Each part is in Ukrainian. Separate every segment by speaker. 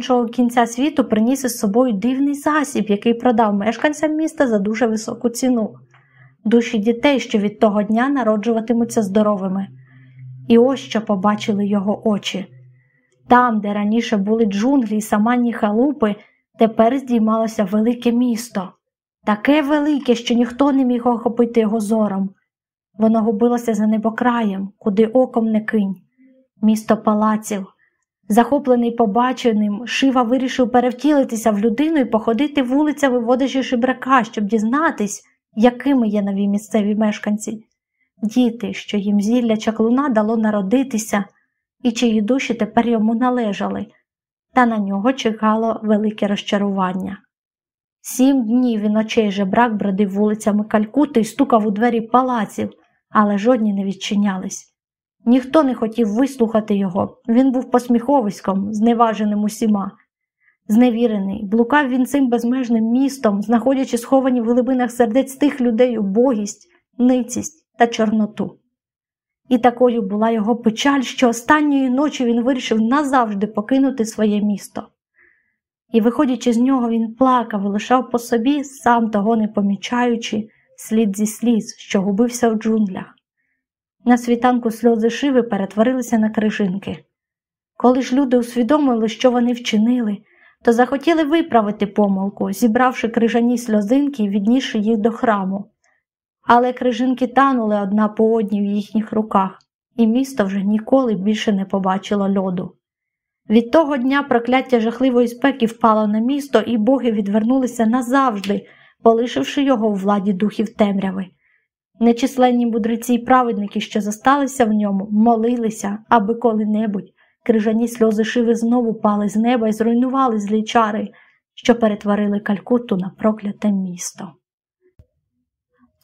Speaker 1: іншого кінця світу приніс із собою дивний засіб, який продав мешканцям міста за дуже високу ціну душі дітей, що від того дня народжуватимуться здоровими. І ось що побачили його очі. Там, де раніше були джунглі й саманні халупи, тепер здіймалося велике місто, таке велике, що ніхто не міг охопити його зором. Воно губилося за небокраєм, куди оком не кинь, місто палаців. Захоплений побаченим, Шива вирішив перевтілитися в людину і походити вулицями водичі шибрака, щоб дізнатись, якими є нові місцеві мешканці, діти, що їм зілля чаклуна дало народитися, і чиї душі тепер йому належали, та на нього чекало велике розчарування. Сім днів і ночей жебрак бродив вулицями Калькути і стукав у двері палаців, але жодні не відчинялись. Ніхто не хотів вислухати його, він був посміховиськом, зневаженим усіма. Зневірений, блукав він цим безмежним містом, знаходячи сховані в глибинах сердець тих людей убогість, ницість та чорноту. І такою була його печаль, що останньої ночі він вирішив назавжди покинути своє місто. І, виходячи з нього, він плакав і лишав по собі, сам того не помічаючи, слід зі сліз, що губився в джунглях. На світанку сльози шиви перетворилися на крижинки. Коли ж люди усвідомили, що вони вчинили, то захотіли виправити помилку, зібравши крижані сльозинки і віднісши їх до храму. Але крижинки танули одна по одній в їхніх руках, і місто вже ніколи більше не побачило льоду. Від того дня прокляття жахливої спеки впало на місто, і боги відвернулися назавжди, полишивши його у владі духів темряви. Нечисленні мудреці й праведники, що зосталися в ньому, молилися, аби коли-небудь крижані сльози шиви знову пали з неба і зруйнували злі чари, що перетворили Калькутту на прокляте місто.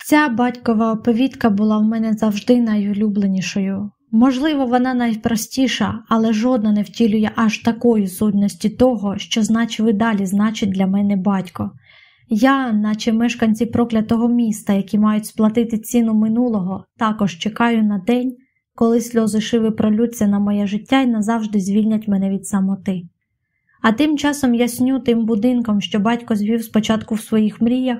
Speaker 1: Ця батькова оповідка була в мене завжди найулюбленішою. Можливо, вона найпростіша, але жодна не втілює аж такої сутності того, що значив і далі значить для мене батько. Я, наче мешканці проклятого міста, які мають сплатити ціну минулого, також чекаю на день, коли сльози шиви пролються на моє життя і назавжди звільнять мене від самоти. А тим часом я сню тим будинком, що батько звів спочатку в своїх мріях,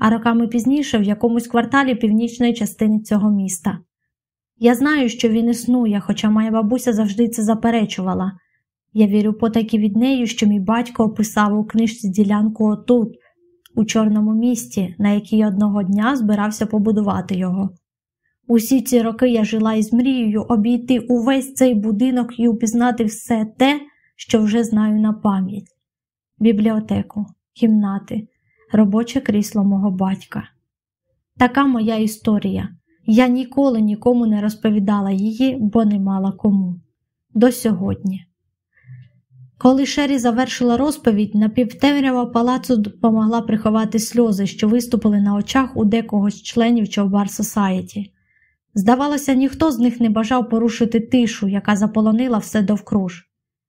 Speaker 1: а роками пізніше в якомусь кварталі північної частини цього міста. Я знаю, що він існує, хоча моя бабуся завжди це заперечувала. Я вірю потаки від неї, що мій батько описав у книжці ділянку отут, у чорному місті, на якій одного дня збирався побудувати його. Усі ці роки я жила із мрією обійти увесь цей будинок і упізнати все те, що вже знаю на пам'ять бібліотеку, кімнати, робоче крісло мого батька. Така моя історія. Я ніколи нікому не розповідала її, бо не мала кому. До сьогодні. Коли Шері завершила розповідь, напівтемрява палацу допомогла приховати сльози, що виступили на очах у декого з членів Човбар Сосаєті. Здавалося, ніхто з них не бажав порушити тишу, яка заполонила все довкруж.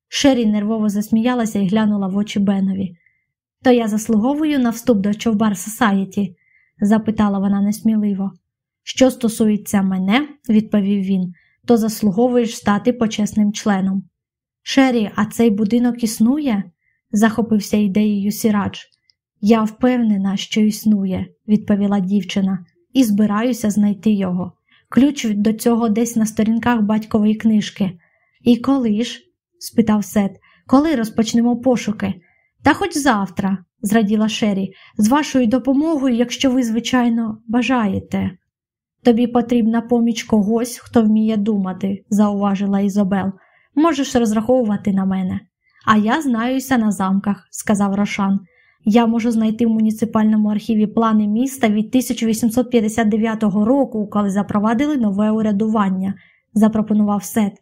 Speaker 1: Шері нервово засміялася і глянула в очі Бенові. То я заслуговую на вступ до Човбар Сосаєті? запитала вона несміливо. Що стосується мене, відповів він, то заслуговуєш стати почесним членом. Шері, а цей будинок існує? захопився ідеєю Сірадж. Я впевнена, що існує, відповіла дівчина, і збираюся знайти його. Ключ до цього десь на сторінках батькової книжки. І коли ж? спитав Сет, коли розпочнемо пошуки? Та хоч завтра, зраділа Шері, з вашою допомогою, якщо ви, звичайно, бажаєте. Тобі потрібна поміч когось, хто вміє думати, зауважила Ізобел. Можеш розраховувати на мене. А я знаюся на замках, сказав Рошан. Я можу знайти в муніципальному архіві плани міста від 1859 року, коли запровадили нове урядування, запропонував Сет.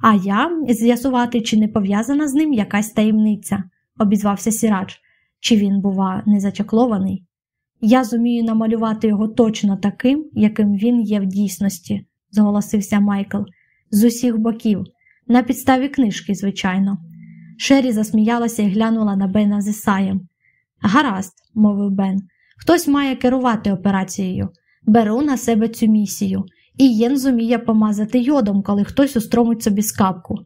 Speaker 1: А я з'ясувати, чи не пов'язана з ним якась таємниця, обізвався Сірадж. Чи він, бува, не зачаклований? Я зумію намалювати його точно таким, яким він є в дійсності, зголосився Майкл, з усіх боків, на підставі книжки, звичайно. Шері засміялася і глянула на Бена з Ісаєм. Гаразд, мовив Бен, хтось має керувати операцією. Беру на себе цю місію, і Єн зуміє помазати йодом, коли хтось устромить собі скапку.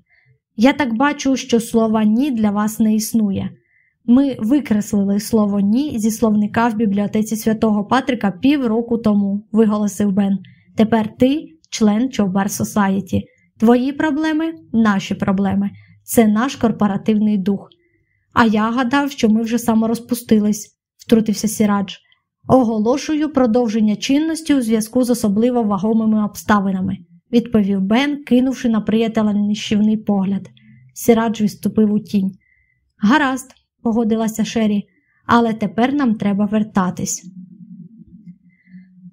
Speaker 1: Я так бачу, що слова ні для вас не існує. Ми викреслили слово ні зі словника в бібліотеці святого Патрика півроку тому, виголосив Бен. Тепер ти член Човбар Сосаєті. Твої проблеми наші проблеми. Це наш корпоративний дух. А я гадав, що ми вже саморозпустились, втрутився Сірадж. Оголошую продовження чинності у зв'язку з особливо вагомими обставинами, відповів Бен, кинувши на приятеля нищівний погляд. Сірадж відступив у тінь. Гаразд, погодилася Шері, але тепер нам треба вертатись.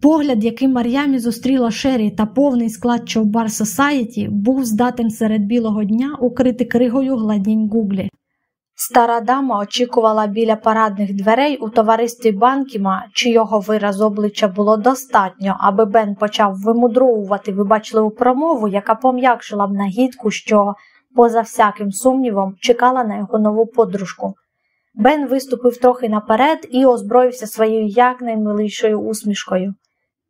Speaker 1: Погляд, який Мар'ямі зустріла Шері та повний склад Човбар Сосаєті, був здатен серед білого дня укрити кригою гладінь гуглі. Стара дама очікувала біля парадних дверей у товаристві Банкіма, чийого вираз обличчя було достатньо, аби Бен почав вимудровувати вибачливу промову, яка пом'якшила б нагідку, що, поза всяким сумнівом, чекала на його нову подружку. Бен виступив трохи наперед і озброївся своєю якнаймилішою усмішкою.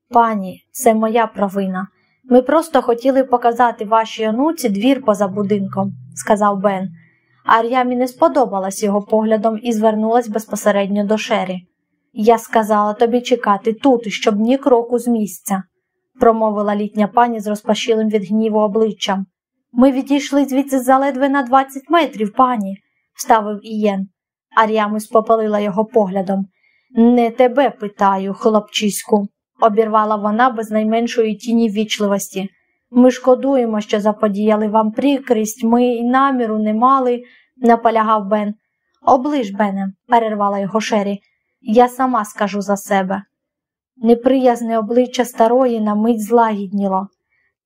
Speaker 1: Пані, це моя провина. Ми просто хотіли показати вашій онуці двір поза будинком, сказав Бен. Ар'ямі не сподобалась його поглядом і звернулась безпосередньо до Шері. Я сказала тобі чекати тут, щоб ні кроку з місця, промовила літня пані з розпашілим від гніву обличчям. Ми відійшли звідси заледве на 20 метрів, пані, вставив Ієн. Ар'ямі спопалила його поглядом. Не тебе питаю, хлопчиську, обірвала вона без найменшої тіні вічливості. Ми шкодуємо, що заподіяли вам прикрість, ми й наміру не мали, наполягав Бен. Оближ, Бене, перервала його Шері. Я сама скажу за себе. Неприязне обличчя старої на мить злагідніло.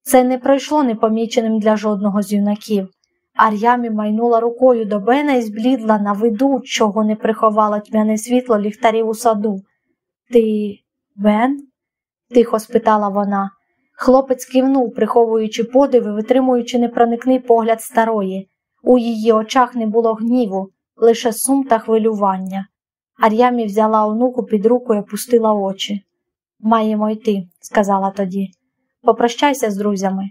Speaker 1: Це не пройшло непоміченим для жодного з юнаків. Ар'ямі майнула рукою до Бена і зблідла на виду, чого не приховало тьмяне світло ліхтарів у саду. Ти Бен? Тихо спитала вона. Хлопець кивнув, приховуючи подив і витримуючи непроникний погляд старої. У її очах не було гніву, лише сум та хвилювання. Ар'ямі взяла онуку під руку і опустила очі. Маємо йти, сказала тоді. Попрощайся з друзями.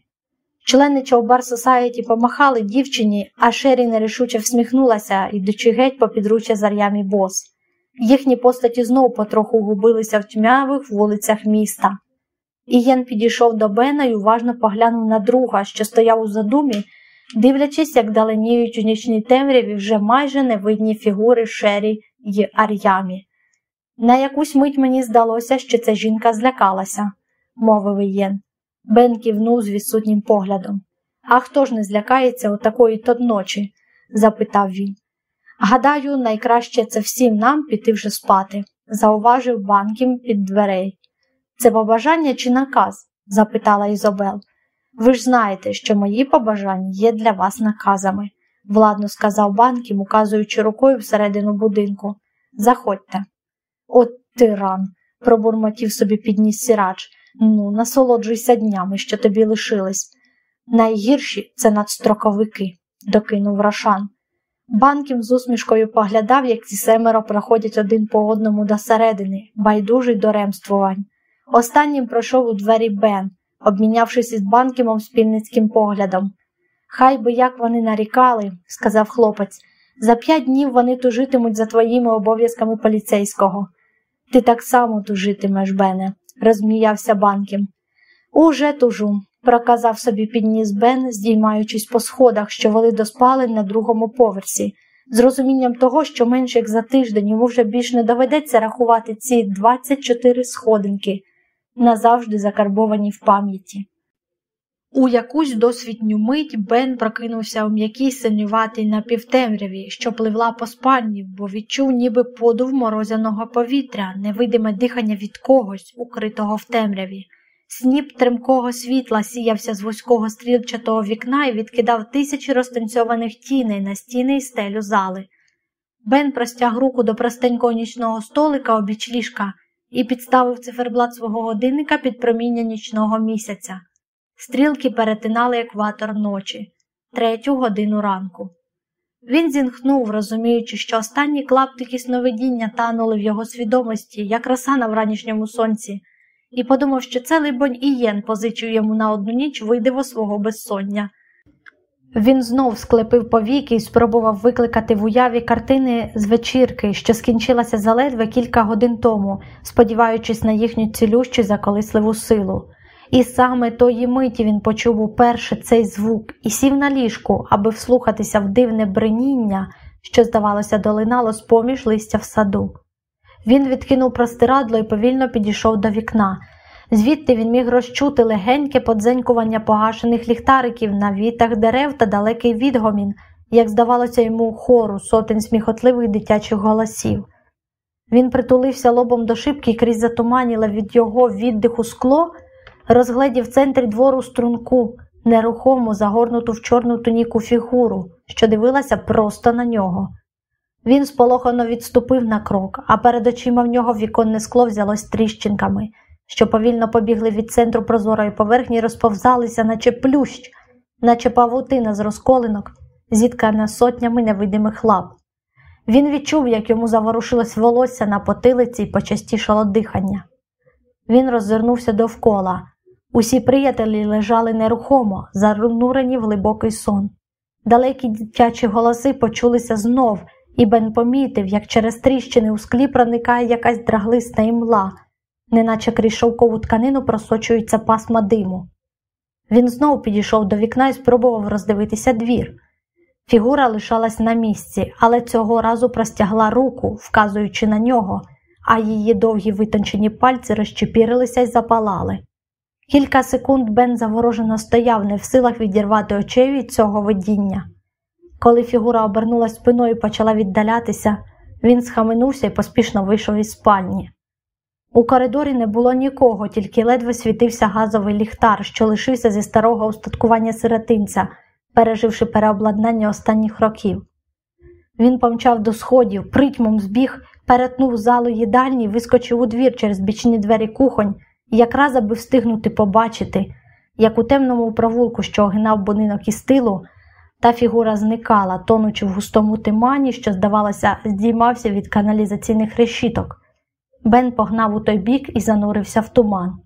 Speaker 1: Члени Човбар Сосаєті помахали дівчині, а Шері нерішуче всміхнулася, ідучи геть по підруччя з Ар'ямі бос. Їхні постаті знову потроху губилися в тьмявих вулицях міста. Ієн підійшов до Бена і уважно поглянув на друга, що стояв у задумі, дивлячись, як даленіють у нічній темряві вже майже невидні фігури Шері й Ар'ямі. На якусь мить мені здалося, що ця жінка злякалася, мовив Ієн. Бен кивнув з відсутнім поглядом. А хто ж не злякається у такої то ночі? запитав він. Гадаю, найкраще це всім нам піти вже спати, зауважив банкім під дверей. Це побажання чи наказ? запитала Ізобел. Ви ж знаєте, що мої побажання є для вас наказами, владно сказав банкім, указуючи рукою всередину будинку. Заходьте. От тиран, пробурмотів собі підніс сірач. Ну, насолоджуйся днями, що тобі лишились. Найгірші це надстроковики, докинув Рошан. Банкім з усмішкою поглядав, як ці семеро проходять один по одному до середини, байдужий до ремствувань. Останнім пройшов у двері Бен, обмінявшись із банкімом спільницьким поглядом. Хай би як вони нарікали, сказав хлопець, за п'ять днів вони тужитимуть за твоїми обов'язками поліцейського. Ти так само тужитимеш, Бене, розміявся банкім. Уже тужу, проказав собі підніс Бен, здіймаючись по сходах, що вели до спалень на другому поверсі, з розумінням того, що менш як за тиждень йому вже більш не доведеться рахувати ці 24 сходинки, назавжди закарбовані в пам'яті. У якусь досвідню мить Бен прокинувся у м'якій синюватій напівтемряві, що пливла по спальні, бо відчув ніби подув морозяного повітря, невидиме дихання від когось, укритого в темряві. Сніп тремкого світла сіявся з вузького стрілчатого вікна і відкидав тисячі розтанцьованих тіней на стіни і стелю зали. Бен простяг руку до простенького нічного столика обіч ліжка і підставив циферблат свого годинника під проміння нічного місяця. Стрілки перетинали екватор ночі, третю годину ранку. Він зінхнув, розуміючи, що останні клаптики сновидіння танули в його свідомості, як роса на вранішньому сонці, і подумав, що це, либонь, і єн позичив йому на одну ніч видиво свого безсоння. Він знов склепив повіки і спробував викликати в уяві картини з вечірки, що скінчилася заледве кілька годин тому, сподіваючись на їхню цілющу заколисливу силу. І саме тої миті він почув уперше цей звук і сів на ліжку, аби вслухатися в дивне бреніння, що, здавалося, долинало з поміж листя в саду. Він відкинув простирадло і повільно підійшов до вікна. Звідти він міг розчути легеньке подзенькування погашених ліхтариків на вітах дерев та далекий відгомін, як здавалося йому хору сотень сміхотливих дитячих голосів. Він притулився лобом до шибки і крізь затуманіле від його віддиху скло, розгледів в центрі двору струнку, нерухому, загорнуту в чорну туніку фігуру, що дивилася просто на нього. Він сполохано відступив на крок, а перед очима в нього віконне скло взялось тріщинками що повільно побігли від центру прозорої поверхні розповзалися, наче плющ, наче павутина з розколинок, зіткана сотнями невидимих лап. Він відчув, як йому заворушилось волосся на потилиці і почастішало дихання. Він роззирнувся довкола. Усі приятелі лежали нерухомо, занурені в глибокий сон. Далекі дитячі голоси почулися знов, і Бен помітив, як через тріщини у склі проникає якась драглиста імла неначе крізь шовкову тканину просочується пасма диму. Він знову підійшов до вікна і спробував роздивитися двір. Фігура лишалась на місці, але цього разу простягла руку, вказуючи на нього, а її довгі витончені пальці розчепірилися й запалали. Кілька секунд Бен заворожено стояв, не в силах відірвати очей від цього видіння. Коли фігура обернулась спиною і почала віддалятися, він схаменувся і поспішно вийшов із спальні. У коридорі не було нікого, тільки ледве світився газовий ліхтар, що лишився зі старого устаткування сиротинця, переживши переобладнання останніх років. Він помчав до сходів, притьмом збіг, перетнув залу їдальні, вискочив у двір через бічні двері кухонь, якраз аби встигнути побачити, як у темному провулку, що огинав будинок із тилу, та фігура зникала, тонучи в густому тимані, що, здавалося, здіймався від каналізаційних решіток. Бен погнав у той бік і занурився в туман.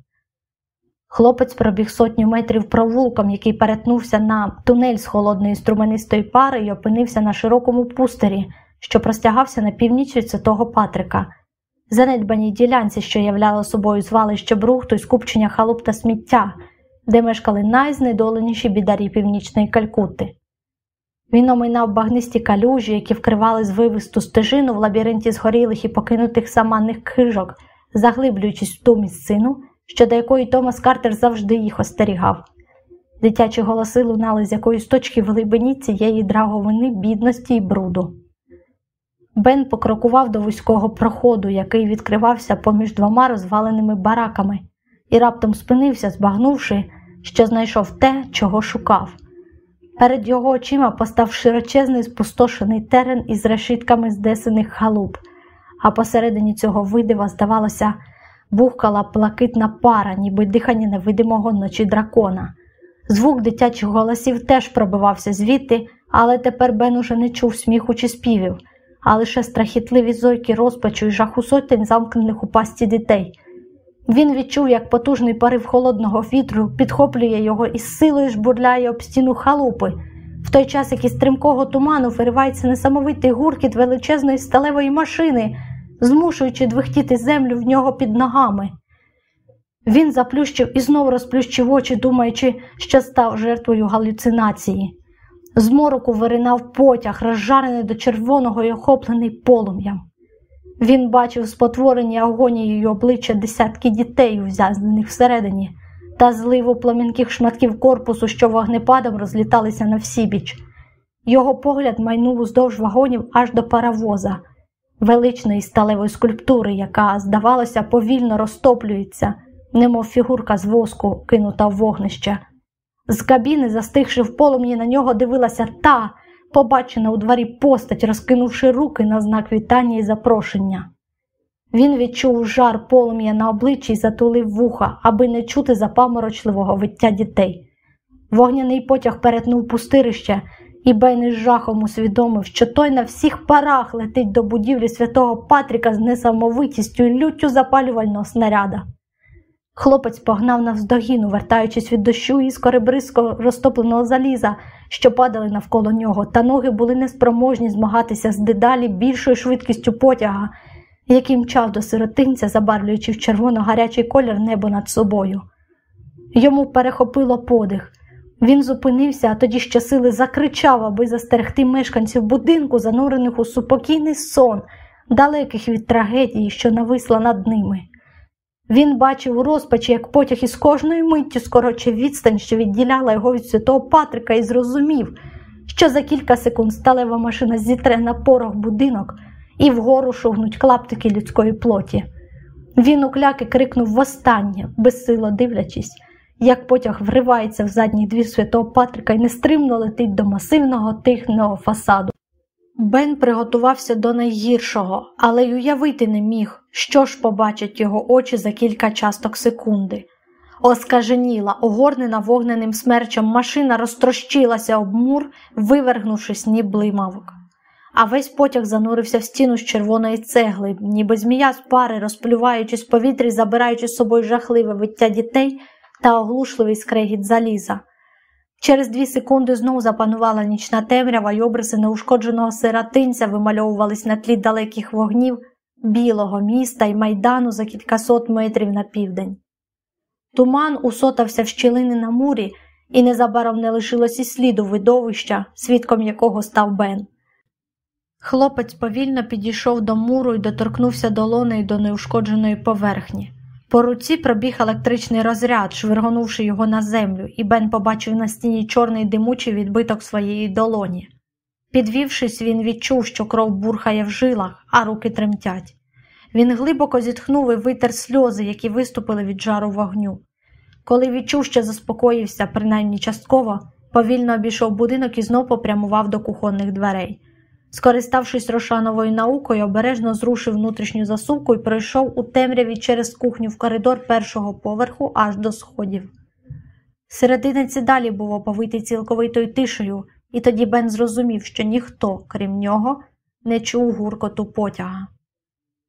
Speaker 1: Хлопець пробіг сотню метрів провулком, який перетнувся на тунель з холодної струменистої пари і опинився на широкому пустері, що простягався на північ від Святого Патрика, занедбаній ділянці, що являло собою звалище брухту і скупчення халуп та сміття, де мешкали найзнедоленіші бідарі північної Калькутти. Він оминав багнисті калюжі, які вкривали звивисту стежину в лабіринті згорілих і покинутих саманних кижок, заглиблюючись в ту місцину, що до якої Томас Картер завжди їх остерігав. Дитячі голоси лунали з якоїсь точки в глибині цієї драговини бідності і бруду. Бен покрокував до вузького проходу, який відкривався поміж двома розваленими бараками, і раптом спинився, збагнувши, що знайшов те, чого шукав. Перед його очима постав широчезний спустошений терен із решітками здесених халуп, а посередині цього видива, здавалося, бухкала плакитна пара, ніби дихання невидимого ночі дракона. Звук дитячих голосів теж пробивався звідти, але тепер Бен уже не чув сміху чи співів, а лише страхітливі зойки розпачу і жаху сотень замкнених у пасті дітей. Він відчув, як потужний порив холодного вітру підхоплює його і з силою жбурляє об стіну халупи, в той час, як із стрімкого туману виривається несамовитий гуркіт величезної сталевої машини, змушуючи двихтіти землю в нього під ногами. Він заплющив і знову розплющив очі, думаючи, що став жертвою галюцинації. З мороку виринав потяг, розжарений до червоного й охоплений полум'ям. Він бачив спотворені агонією обличчя десятки дітей, ув'язнених всередині, та зливу пламінких шматків корпусу, що вогнепадом розліталися на всібіч. Його погляд майнув уздовж вагонів аж до паровоза, величної сталевої скульптури, яка, здавалося, повільно розтоплюється, немов фігурка з воску, кинута в вогнище. З кабіни, застигши в полум'ї, на нього дивилася та побачена у дворі постать, розкинувши руки на знак вітання і запрошення. Він відчув жар полум'я на обличчі і затулив вуха, аби не чути запаморочливого виття дітей. Вогняний потяг перетнув пустирище, і Бейн із жахом усвідомив, що той на всіх парах летить до будівлі святого Патріка з несамовитістю і люттю запалювального снаряда. Хлопець погнав навздогін, вертаючись від дощу іскори бризко розтопленого заліза, що падали навколо нього, та ноги були неспроможні змагатися з дедалі більшою швидкістю потяга, який мчав до сиротинця, забарвлюючи в червоно-гарячий колір небо над собою. Йому перехопило подих. Він зупинився, а тоді щосили закричав, аби застерегти мешканців будинку, занурених у супокійний сон, далеких від трагедії, що нависла над ними. Він бачив у розпачі, як потяг із кожною миттю скорочив відстань, що відділяла його від святого Патрика, і зрозумів, що за кілька секунд сталева машина зітре на порох будинок і вгору шугнуть клаптики людської плоті. Він укляки крикнув востаннє, безсило дивлячись, як потяг вривається в задній двір святого Патрика і нестримно летить до масивного тихного фасаду. Бен приготувався до найгіршого, але й уявити не міг, що ж побачать його очі за кілька часток секунди. Оскаженіла, огорнена вогненим смерчем, машина розтрощилася об мур, вивергнувшись, ні блимавок. А весь потяг занурився в стіну з червоної цегли, ніби змія з пари, розплюваючись в повітрі, забираючи з собою жахливе виття дітей та оглушливий скрегіт заліза. Через дві секунди знову запанувала нічна темрява й обриси неушкодженого сиротинця вимальовувались на тлі далеких вогнів білого міста і майдану за кількасот метрів на південь. Туман усотався в щілини на мурі, і незабаром не лишилось і сліду видовища, свідком якого став Бен. Хлопець повільно підійшов до муру і доторкнувся долонею до неушкодженої поверхні. По руці пробіг електричний розряд, швиргонувши його на землю, і Бен побачив на стіні чорний димучий відбиток своєї долоні. Підвівшись, він відчув, що кров бурхає в жилах, а руки тремтять. Він глибоко зітхнув і витер сльози, які виступили від жару вогню. Коли відчув, що заспокоївся, принаймні частково, повільно обійшов будинок і знов попрямував до кухонних дверей. Скориставшись рошановою наукою, обережно зрушив внутрішню засувку і пройшов у темряві через кухню в коридор першого поверху аж до сходів. Серединець далі був оповитий цілковитою тишею, і тоді Бен зрозумів, що ніхто, крім нього, не чув гуркоту потяга.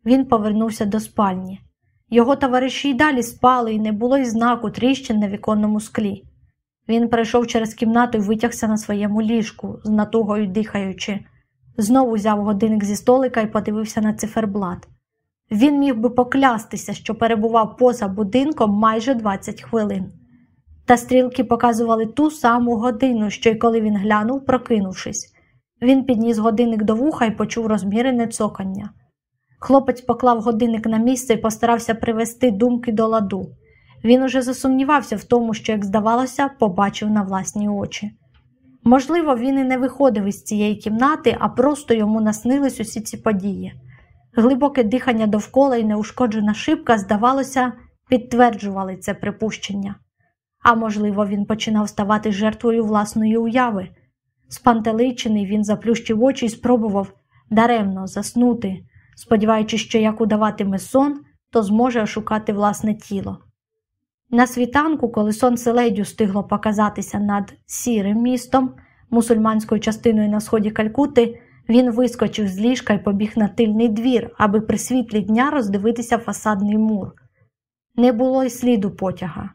Speaker 1: Він повернувся до спальні. Його товариші й далі спали, і не було й знаку тріщин на віконному склі. Він пройшов через кімнату і витягся на своєму ліжку, з натугою дихаючи. Знову взяв годинник зі столика і подивився на циферблат. Він міг би поклястися, що перебував поза будинком майже 20 хвилин. Та стрілки показували ту саму годину, що й коли він глянув, прокинувшись. Він підніс годинник до вуха і почув розмірене цокання. Хлопець поклав годинник на місце і постарався привести думки до ладу. Він уже засумнівався в тому, що, як здавалося, побачив на власні очі. Можливо, він і не виходив із цієї кімнати, а просто йому наснились усі ці події. Глибоке дихання довкола і неушкоджена шибка, здавалося, підтверджували це припущення. А можливо, він починав ставати жертвою власної уяви. Спантеличений він заплющив очі і спробував даремно заснути, сподіваючись, що як удаватиме сон, то зможе ошукати власне тіло. На світанку, коли сонце ледю стигло показатися над сірим містом, мусульманською частиною на сході Калькути, він вискочив з ліжка і побіг на тильний двір, аби при світлі дня роздивитися фасадний мур. Не було й сліду потяга.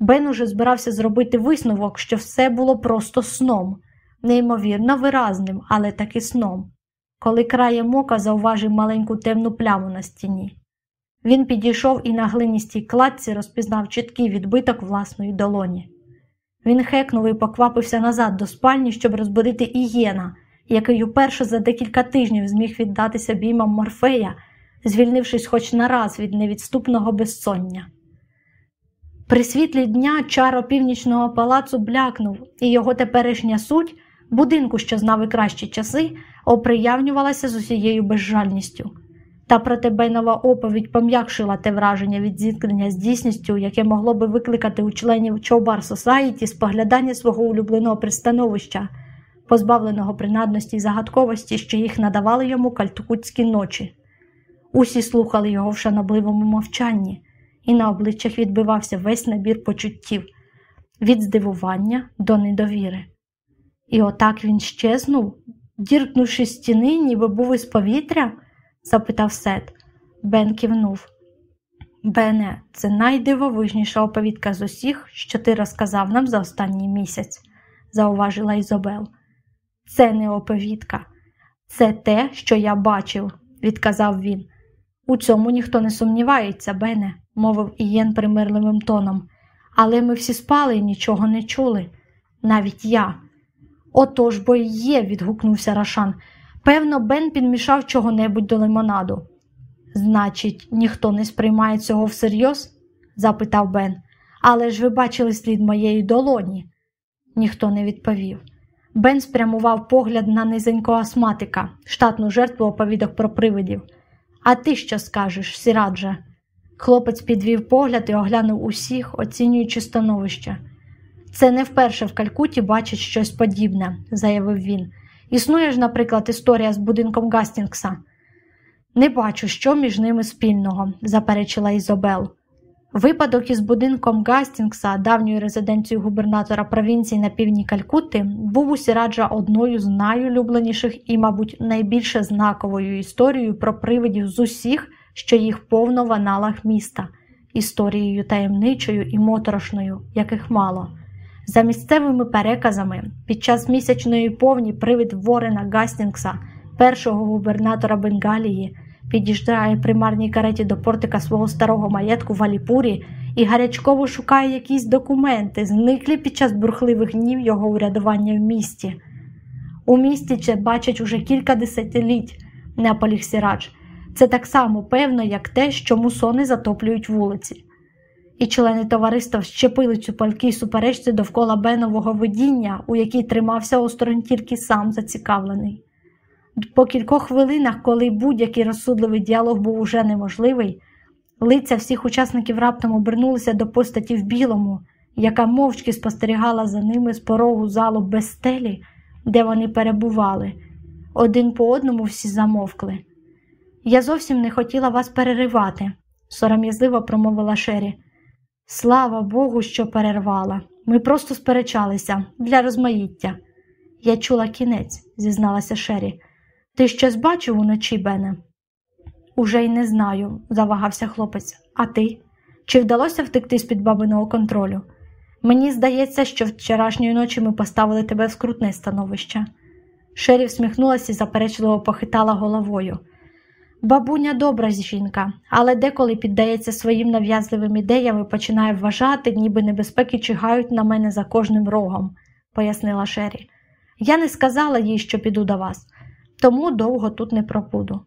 Speaker 1: Бен уже збирався зробити висновок, що все було просто сном, неймовірно виразним, але таки сном, коли краєм ока зауважив маленьку темну пляму на стіні. Він підійшов і на глиністій кладці розпізнав чіткий відбиток власної долоні. Він хекнув і поквапився назад до спальні, щоб розбудити Ієна, який уперше за декілька тижнів зміг віддатися біймам морфея, звільнившись хоч на раз від невідступного безсоння. При світлі дня чаро північного палацу блякнув, і його теперішня суть, будинку, що знав і кращі часи, оприявнювалася з усією безжальністю. Та проте Бейнова оповідь пом'якшила те враження від зіткнення з дійсністю, яке могло би викликати у членів Чоубар Сосаїті споглядання свого улюбленого пристановища, позбавленого принадності й загадковості, що їх надавали йому кальтукутські ночі. Усі слухали його в шанобливому мовчанні, і на обличчях відбивався весь набір почуттів від здивування до недовіри. І отак він щезнув, діркнувши стіни, ніби був із повітря запитав Сет. Бен кивнув. Бене, це найдивовижніша оповідка з усіх, що ти розказав нам за останній місяць. зауважила Ізобел. Це не оповідка, це те, що я бачив, відказав він. У цьому ніхто не сумнівається, Бене, мовив Ієн примирливим тоном. Але ми всі спали і нічого не чули, навіть я. Отож бо і є, відгукнувся Рашан. Певно, Бен підмішав чого-небудь до лимонаду. Значить, ніхто не сприймає цього всерйоз? запитав Бен. Але ж ви бачили слід моєї долоні. Ніхто не відповів. Бен спрямував погляд на низенького астматика, штатну жертву оповідок про привидів. А ти що скажеш, Сірадже? Хлопець підвів погляд і оглянув усіх, оцінюючи становище. Це не вперше в Калькуті бачить щось подібне, заявив він. Існує ж, наприклад, історія з будинком Гастінгса. Не бачу, що між ними спільного, заперечила Ізобел. Випадок із будинком Гастінгса, давньою резиденцією губернатора провінції на півдні Калькутти, був у Сіраджа одною з найулюбленіших і, мабуть, найбільше знаковою історією про привидів з усіх, що їх повно в аналах міста, історією таємничою і моторошною, яких мало. За місцевими переказами, під час місячної повні привид Ворена Гастінгса, першого губернатора Бенгалії, під'їжджає при марній кареті до портика свого старого маєтку в Аліпурі і гарячково шукає якісь документи, зниклі під час бурхливих днів його урядування в місті. У місті це бачать уже кілька десятиліть, не наполіг Сірадж. Це так само певно, як те, що мусони затоплюють вулиці. І члени товариства щепили цю палькій суперечці довкола Бенового видіння, у якій тримався осторонь тільки сам зацікавлений. По кількох хвилинах, коли будь-який розсудливий діалог був уже неможливий, лиця всіх учасників раптом обернулися до постаті в білому, яка мовчки спостерігала за ними з порогу залу без стелі, де вони перебували. Один по одному всі замовкли. Я зовсім не хотіла вас переривати, сором'язливо промовила Шері. Слава Богу, що перервала. Ми просто сперечалися для розмаїття. Я чула кінець, зізналася Шері. Ти щось бачив уночі, Бене? Уже й не знаю, завагався хлопець. А ти? Чи вдалося втекти з під бабиного контролю? Мені здається, що вчорашньої ночі ми поставили тебе в скрутне становище. Шері всміхнулася і заперечливо похитала головою. Бабуня добра жінка, але деколи піддається своїм нав'язливим ідеям і починає вважати, ніби небезпеки чигають на мене за кожним рогом, пояснила Шері. Я не сказала їй, що піду до вас, тому довго тут не пробуду.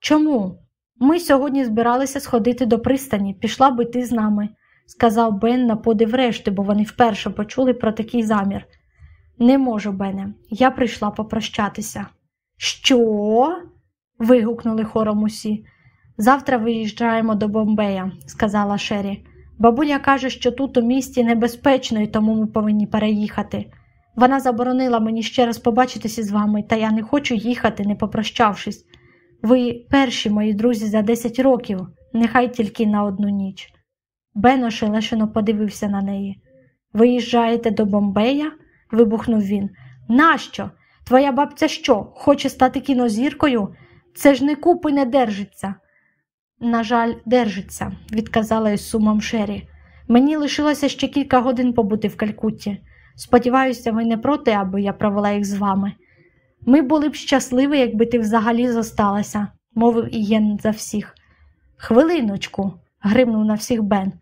Speaker 1: Чому? Ми сьогодні збиралися сходити до пристані, пішла би ти з нами, сказав Бен на подив решти, бо вони вперше почули про такий замір. Не можу, Бене, я прийшла попрощатися. Що? вигукнули хором усі. Завтра виїжджаємо до Бомбея, сказала Шері. Бабуня каже, що тут у місті небезпечно і тому ми повинні переїхати. Вона заборонила мені ще раз побачитися з вами, та я не хочу їхати, не попрощавшись. Ви перші мої друзі за десять років, нехай тільки на одну ніч. Бен ошелешено подивився на неї. Виїжджаєте до Бомбея? вибухнув він. Нащо? Твоя бабця що? Хоче стати кінозіркою? Це ж не купи не держиться. На жаль, держиться, відказала із сумом Шері. Мені лишилося ще кілька годин побути в Калькутті. Сподіваюся, ви не проти, аби я провела їх з вами. Ми були б щасливі, якби ти взагалі зосталася, мовив Ієн за всіх. Хвилиночку, гримнув на всіх Бен.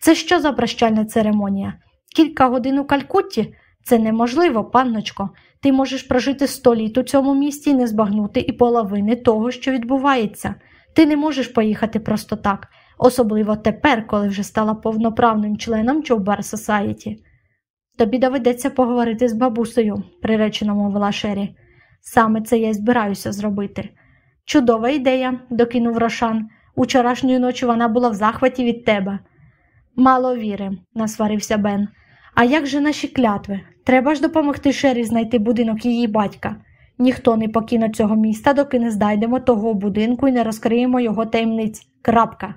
Speaker 1: Це що за прощальна церемонія? Кілька годин у Калькутті? Це неможливо, панночко. Ти можеш прожити сто літ у цьому місті і не збагнути і половини того, що відбувається. Ти не можеш поїхати просто так, особливо тепер, коли вже стала повноправним членом Чоубар Сосаєті. Тобі доведеться поговорити з бабусею, приречено мовила Шері. Саме це я й збираюся зробити. Чудова ідея, докинув Рошан. Учорашньої ночі вона була в захваті від тебе. Мало віри, насварився Бен. А як же наші клятви? Треба ж допомогти Шері знайти будинок її батька. Ніхто не покине цього міста, доки не знайдемо того будинку і не розкриємо його таємниць. Крапка.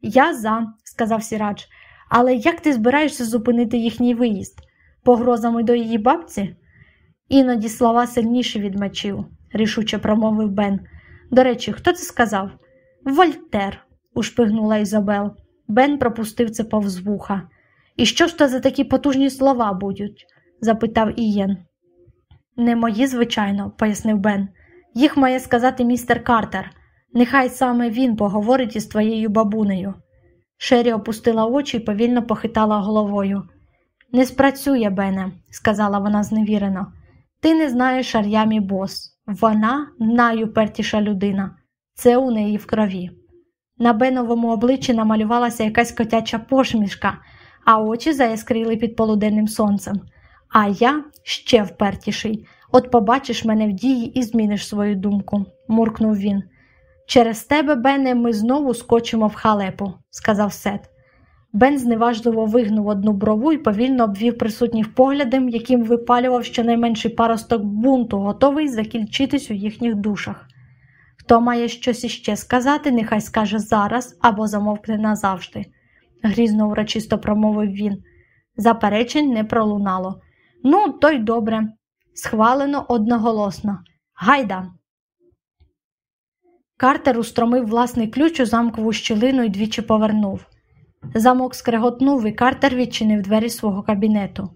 Speaker 1: Я за, сказав Сірадж. Але як ти збираєшся зупинити їхній виїзд? Погрозами до її бабці? Іноді слова сильніші від мечів, рішуче промовив Бен. До речі, хто це сказав? Вольтер, ушпигнула Ізабел. Бен пропустив це повз вуха. І що ж то за такі потужні слова будуть? запитав Ієн. Не мої, звичайно, пояснив Бен. Їх має сказати містер Картер. Нехай саме він поговорить із твоєю бабунею. Шері опустила очі і повільно похитала головою. Не спрацює, Бене, сказала вона зневірено. Ти не знаєш Ар'ямі Бос. Вона найупертіша людина. Це у неї в крові. На Беновому обличчі намалювалася якась котяча пошмішка, а очі заяскріли під полуденним сонцем. А я ще впертіший. От побачиш мене в дії і зміниш свою думку, муркнув він. Через тебе, Бене, ми знову скочимо в халепу, сказав Сет. Бен зневажливо вигнув одну брову і повільно обвів присутніх поглядом, яким випалював щонайменший паросток бунту, готовий закінчитись у їхніх душах. Хто має щось іще сказати, нехай скаже зараз або замовкне назавжди, грізно урочисто промовив він. Заперечень не пролунало. Ну, то й добре. Схвалено одноголосно. Гайда. Картер устромив власний ключ у замкову щілину і двічі повернув. Замок скреготнув, і Картер відчинив двері свого кабінету.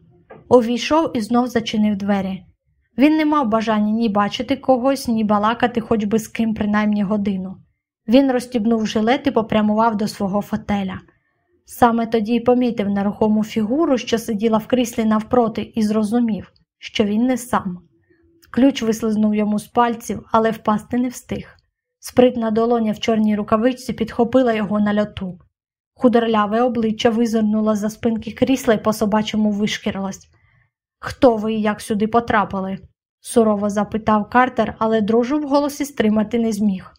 Speaker 1: Увійшов і знов зачинив двері. Він не мав бажання ні бачити когось, ні балакати хоч би з ким принаймні годину. Він розстібнув жилет і попрямував до свого фотеля. Саме тоді й помітив нерухому фігуру, що сиділа в кріслі навпроти, і зрозумів, що він не сам. Ключ вислизнув йому з пальців, але впасти не встиг. Спритна долоня в чорній рукавичці підхопила його на льоту. Худорляве обличчя визирнуло за спинки крісла і по собачому вишкірилось. Хто ви і як сюди потрапили? сурово запитав Картер, але дрожу в голосі стримати не зміг.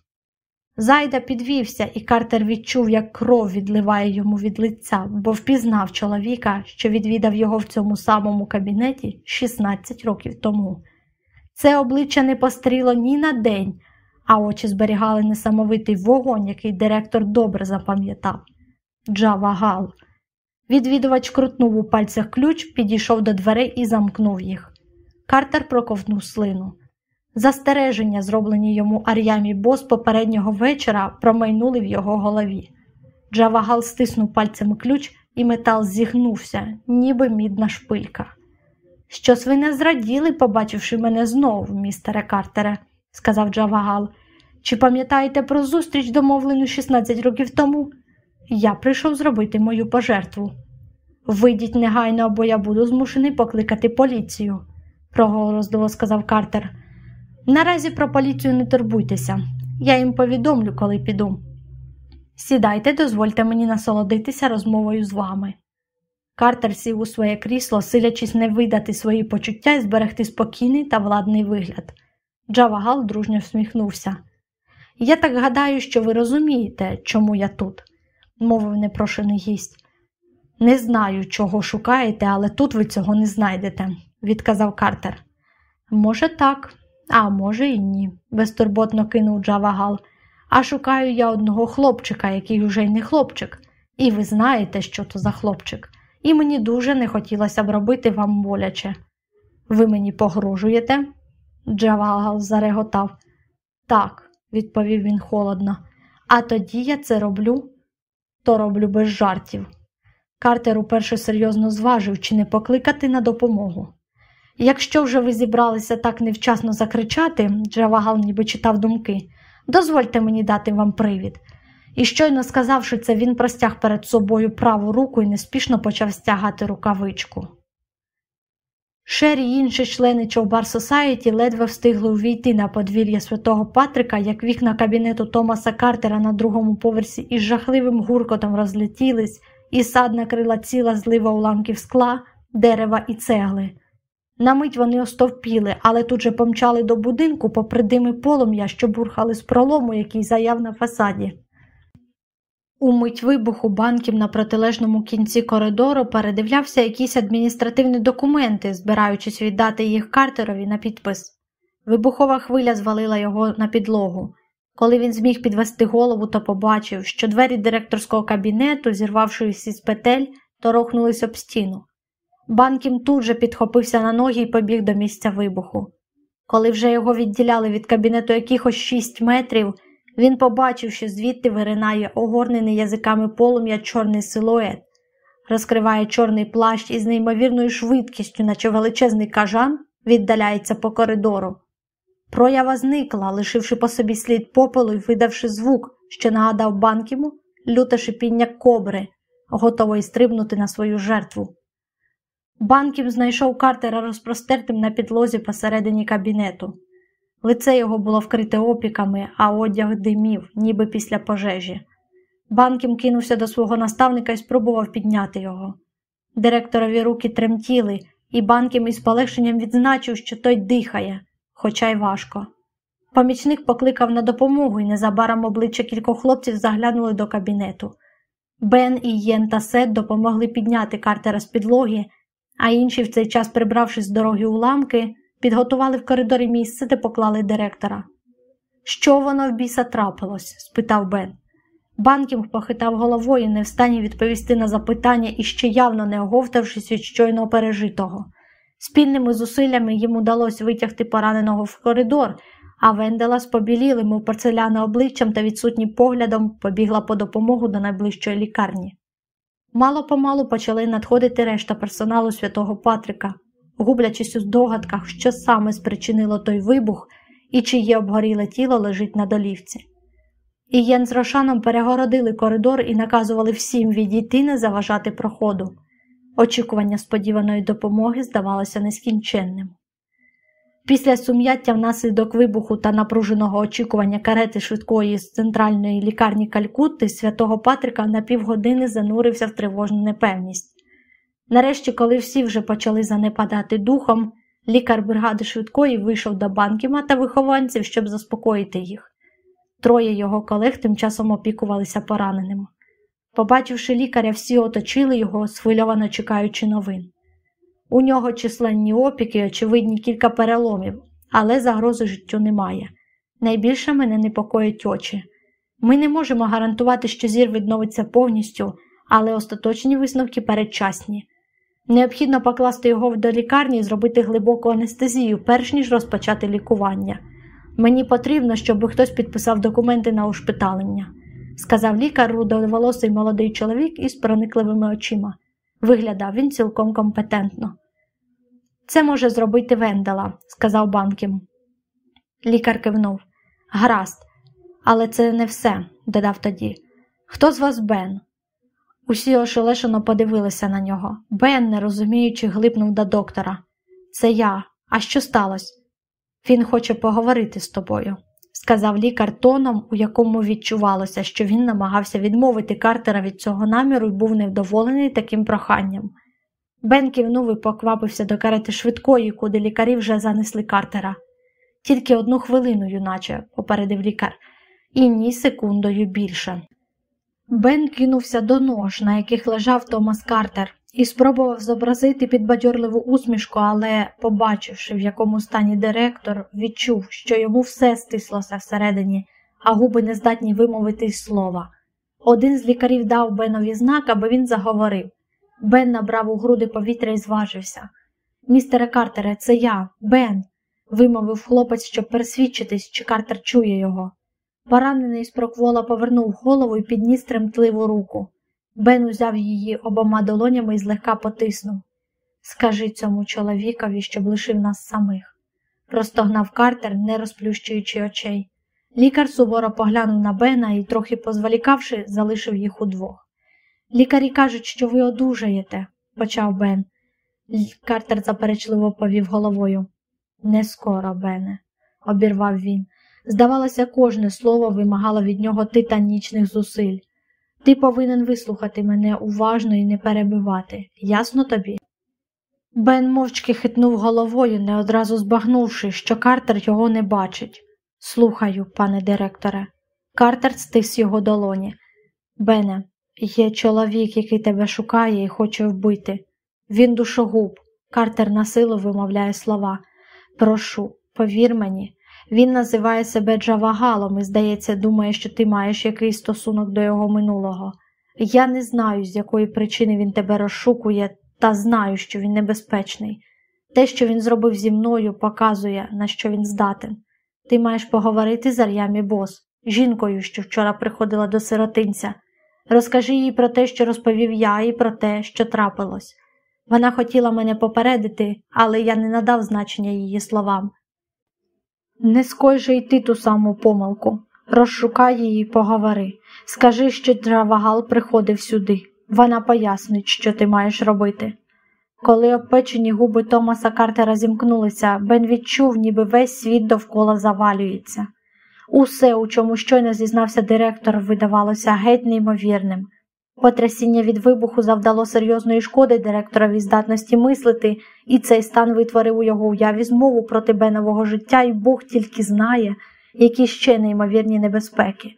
Speaker 1: Зайда підвівся, і Картер відчув, як кров відливає йому від лиця, бо впізнав чоловіка, що відвідав його в цьому самому кабінеті 16 років тому. Це обличчя не постріло ні на день, а очі зберігали несамовитий вогонь, який директор добре запам'ятав. Джава Гал. Відвідувач крутнув у пальцях ключ, підійшов до дверей і замкнув їх. Картер проковтнув слину. Застереження, зроблені йому Ар'ямі Бос попереднього вечора, промайнули в його голові. Джавагал стиснув пальцями ключ, і метал зігнувся, ніби мідна шпилька. Щось ви не зраділи, побачивши мене знову, містере Картере, сказав Джавагал. Чи пам'ятаєте про зустріч, домовлену 16 років тому? Я прийшов зробити мою пожертву. Вийдіть негайно, або я буду змушений покликати поліцію, проголосливо сказав Картер. Наразі про поліцію не турбуйтеся, я їм повідомлю, коли піду. Сідайте, дозвольте мені насолодитися розмовою з вами. Картер сів у своє крісло, силячись не видати свої почуття і зберегти спокійний та владний вигляд. Джавагал дружньо всміхнувся. Я так гадаю, що ви розумієте, чому я тут, мовив непрошений гість. Не знаю, чого шукаєте, але тут ви цього не знайдете, відказав Картер. Може, так, а може, і ні, безтурботно кинув Джавагал. А шукаю я одного хлопчика, який уже й не хлопчик, і ви знаєте, що то за хлопчик, і мені дуже не хотілося б робити вам боляче. Ви мені погрожуєте? Джавагал зареготав. Так, відповів він холодно. А тоді я це роблю, то роблю без жартів. Картер уперше серйозно зважив, чи не покликати на допомогу. Якщо вже ви зібралися так невчасно закричати, Джавагал ніби читав думки, дозвольте мені дати вам привід. І щойно сказавши це, він простяг перед собою праву руку і неспішно почав стягати рукавичку. Шері й інші члени Човбар Сосаєті ледве встигли увійти на подвір'я святого Патрика, як вікна кабінету Томаса Картера на другому поверсі із жахливим гуркотом розлетілись, і сад накрила ціла злива уламків скла, дерева і цегли. На мить вони остовпіли, але тут же помчали до будинку попри дими полум'я, що бурхали з пролому, який заяв на фасаді. У мить вибуху банків на протилежному кінці коридору передивлявся якісь адміністративні документи, збираючись віддати їх Картерові на підпис. Вибухова хвиля звалила його на підлогу. Коли він зміг підвести голову, то побачив, що двері директорського кабінету, зірвавшись із петель, торохнулись об стіну. Банкім тут же підхопився на ноги і побіг до місця вибуху. Коли вже його відділяли від кабінету якихось шість метрів, він побачив, що звідти виринає огорнений язиками полум'я чорний силует, розкриває чорний плащ і з неймовірною швидкістю, наче величезний кажан, віддаляється по коридору. Проява зникла, лишивши по собі слід попелу і видавши звук, що нагадав банкіму люте шипіння кобри, готової стрибнути на свою жертву. Банкім знайшов Картера розпростертим на підлозі посередині кабінету. Лице його було вкрите опіками, а одяг димів, ніби після пожежі. Банкім кинувся до свого наставника і спробував підняти його. Директорові руки тремтіли, і банкім із полегшенням відзначив, що той дихає, хоча й важко. Помічник покликав на допомогу, і незабаром обличчя кількох хлопців заглянули до кабінету. Бен і Єн та Сет допомогли підняти Картера з підлоги, а інші, в цей час, прибравши з дороги уламки, підготували в коридорі місце, де поклали директора. Що воно в біса трапилось? спитав Бен. Банкім похитав головою, не в стані відповісти на запитання і ще явно не оговтавшись від щойно пережитого. Спільними зусиллями їм удалося витягти пораненого в коридор, а Вендела з побілілим порцеляновим обличчям та відсутнім поглядом побігла по допомогу до найближчої лікарні. Мало помалу почали надходити решта персоналу святого Патрика, гублячись у здогадках, що саме спричинило той вибух і чиє обгоріле тіло лежить на долівці. Ієн з Рошаном перегородили коридор і наказували всім відійти не заважати проходу. Очікування сподіваної допомоги здавалося нескінченним. Після сум'яття внаслідок вибуху та напруженого очікування карети швидкої з центральної лікарні Калькутти святого Патрика на півгодини занурився в тривожну непевність. Нарешті, коли всі вже почали занепадати духом, лікар бригади швидкої вийшов до банкіма та вихованців, щоб заспокоїти їх. Троє його колег тим часом опікувалися пораненим. Побачивши лікаря, всі оточили його, схвильовано чекаючи новин. У нього численні опіки, очевидні кілька переломів, але загрози життю немає. Найбільше мене непокоїть очі. Ми не можемо гарантувати, що зір відновиться повністю, але остаточні висновки передчасні. Необхідно покласти його до лікарні і зробити глибоку анестезію, перш ніж розпочати лікування. Мені потрібно, щоб хтось підписав документи на ушпиталення, сказав лікар рудоволосий молодий чоловік із проникливими очима. Виглядав він цілком компетентно. Це може зробити Вендела, сказав Банкім. Лікар кивнув. Гаразд, але це не все, додав тоді. Хто з вас Бен? Усі ошелешено подивилися на нього. Бен, не розуміючи, глипнув до доктора. Це я. А що сталося? Він хоче поговорити з тобою, сказав лікар тоном, у якому відчувалося, що він намагався відмовити Картера від цього наміру і був невдоволений таким проханням. Бен кивнув і поквапився до карети швидкої, куди лікарі вже занесли Картера. Тільки одну хвилину, юначе, попередив лікар, і ні секундою більше. Бен кинувся до нож, на яких лежав Томас Картер, і спробував зобразити підбадьорливу усмішку, але, побачивши, в якому стані директор, відчув, що йому все стислося всередині, а губи не здатні вимовити й слова. Один з лікарів дав Бенові знак, аби він заговорив. Бен набрав у груди повітря і зважився. Містере Картере, це я, Бен, вимовив хлопець, щоб пересвідчитись, чи Картер чує його. Поранений з проквола повернув голову і підніс тремтливу руку. Бен узяв її обома долонями і злегка потиснув. Скажи цьому чоловікові, щоб лишив нас самих. Простогнав Картер, не розплющуючи очей. Лікар суворо поглянув на Бена і, трохи позволікавши, залишив їх удвох. Лікарі кажуть, що ви одужаєте, почав Бен. Картер заперечливо повів головою. Не скоро, Бене, обірвав він. Здавалося, кожне слово вимагало від нього титанічних зусиль. Ти повинен вислухати мене уважно і не перебивати. Ясно тобі? Бен мовчки хитнув головою, не одразу збагнувши, що Картер його не бачить. Слухаю, пане директоре. Картер стис його долоні. Бене, є чоловік, який тебе шукає і хоче вбити. Він душогуб. Картер насилу вимовляє слова. Прошу, повір мені, він називає себе Джавагалом і, здається, думає, що ти маєш якийсь стосунок до його минулого. Я не знаю, з якої причини він тебе розшукує, та знаю, що він небезпечний. Те, що він зробив зі мною, показує, на що він здатен. Ти маєш поговорити з Ар'ямі Бос, жінкою, що вчора приходила до сиротинця. Розкажи їй про те, що розповів я, і про те, що трапилось. Вона хотіла мене попередити, але я не надав значення її словам. Не ской же й ти ту саму помилку. Розшукай її, поговори. Скажи, що Джавагал приходив сюди. Вона пояснить, що ти маєш робити. Коли обпечені губи Томаса Картера зімкнулися, Бен відчув, ніби весь світ довкола завалюється. Усе, у чому щойно зізнався директор, видавалося геть неймовірним. Потрясіння від вибуху завдало серйозної шкоди директорові здатності мислити, і цей стан витворив у його уяві змову проти Бенового життя, і Бог тільки знає, які ще неймовірні небезпеки.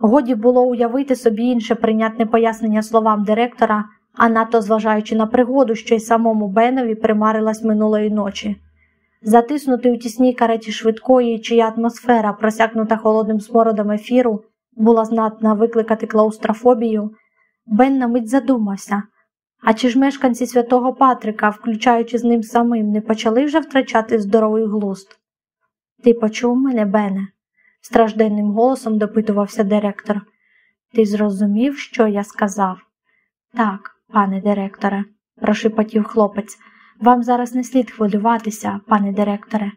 Speaker 1: Годі було уявити собі інше прийнятне пояснення словам директора, а надто зважаючи на пригоду, що й самому Бенові примарилась минулої ночі. Затиснутий у тісній кареті швидкої, чия атмосфера, просякнута холодним смородом ефіру, була знатна викликати клаустрофобію, Бен на мить задумався. А чи ж мешканці святого Патрика, включаючи з ним самим, не почали вже втрачати здоровий глузд? Ти почув мене, Бене? стражденним голосом допитувався директор. Ти зрозумів, що я сказав? Так, пане директоре, прошепотів хлопець. Вам зараз не слід хвилюватися, пане директоре.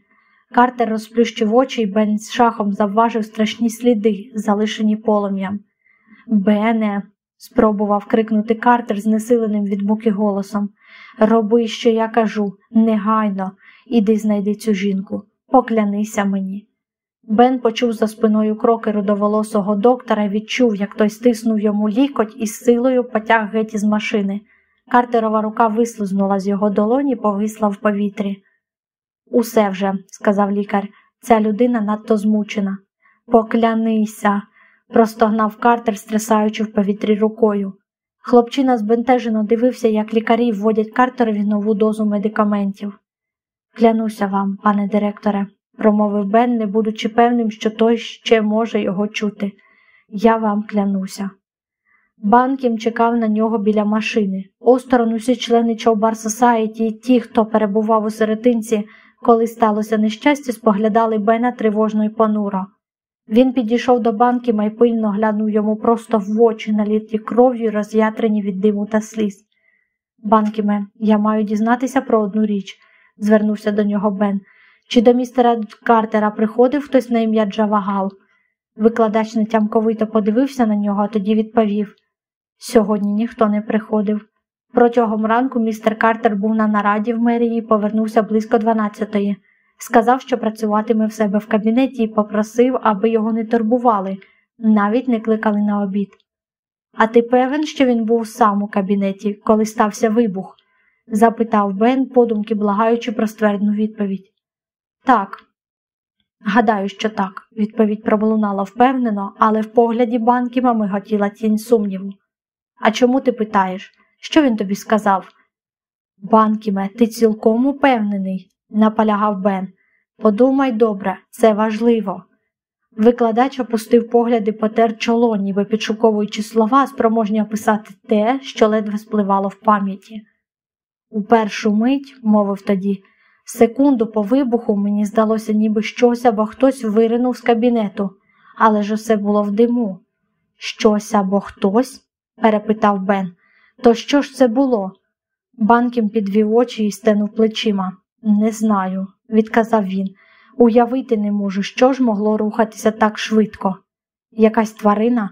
Speaker 1: Картер розплющив очі і Бен з шахом завважив страшні сліди, залишені полум'ям. Бене, спробував крикнути Картер знесиленим від муки голосом. Роби, що я кажу, негайно, іди знайди цю жінку, поклянися мені. Бен почув за спиною кроки рудоволосого доктора і відчув, як той стиснув йому лікоть і з силою потяг геть із машини. Картерова рука вислизнула з його долоні, повисла в повітрі. Усе вже, сказав лікар, ця людина надто змучена. Поклянися, простогнав Картер, стрясаючи в повітрі рукою. Хлопчина збентежено дивився, як лікарі вводять Картерові нову дозу медикаментів. Клянуся вам, пане директоре, промовив Бен, не будучи певним, що той ще може його чути. Я вам клянуся. Банкім чекав на нього біля машини. Осторонь усі члени Човбар Сосаєті і ті, хто перебував у серединці, коли сталося нещастя, споглядали Бена тривожно й понуро. Він підійшов до банкіма і пильно глянув йому просто в очі, наліті кров'ю, роз'ятрені від диму та сліз. Банкіме, я маю дізнатися про одну річ, звернувся до нього Бен. Чи до містера Картера приходив хтось на ім'я Джавагал? Викладач нетямковито подивився на нього, а тоді відповів Сьогодні ніхто не приходив. Протягом ранку містер Картер був на нараді в мерії і повернувся близько 12-ї. Сказав, що працюватиме в себе в кабінеті і попросив, аби його не турбували, навіть не кликали на обід. А ти певен, що він був сам у кабінеті, коли стався вибух? запитав Бен, подумки благаючи про ствердну відповідь. Так. Гадаю, що так, відповідь пролунала впевнено, але в погляді банкіма миготіла тінь сумніву. А чому ти питаєш? Що він тобі сказав? Банкіме, ти цілком упевнений, наполягав Бен. Подумай добре, це важливо. Викладач опустив погляд і потер чоло, ніби підшуковуючи слова, спроможні описати те, що ледве спливало в пам'яті. У першу мить, мовив тоді, секунду по вибуху мені здалося, ніби щось або хтось виринув з кабінету, але ж усе було в диму. Щось або хтось? перепитав Бен. То що ж це було? Банкім підвів очі і стенув плечима. Не знаю, відказав він. Уявити не можу, що ж могло рухатися так швидко. Якась тварина?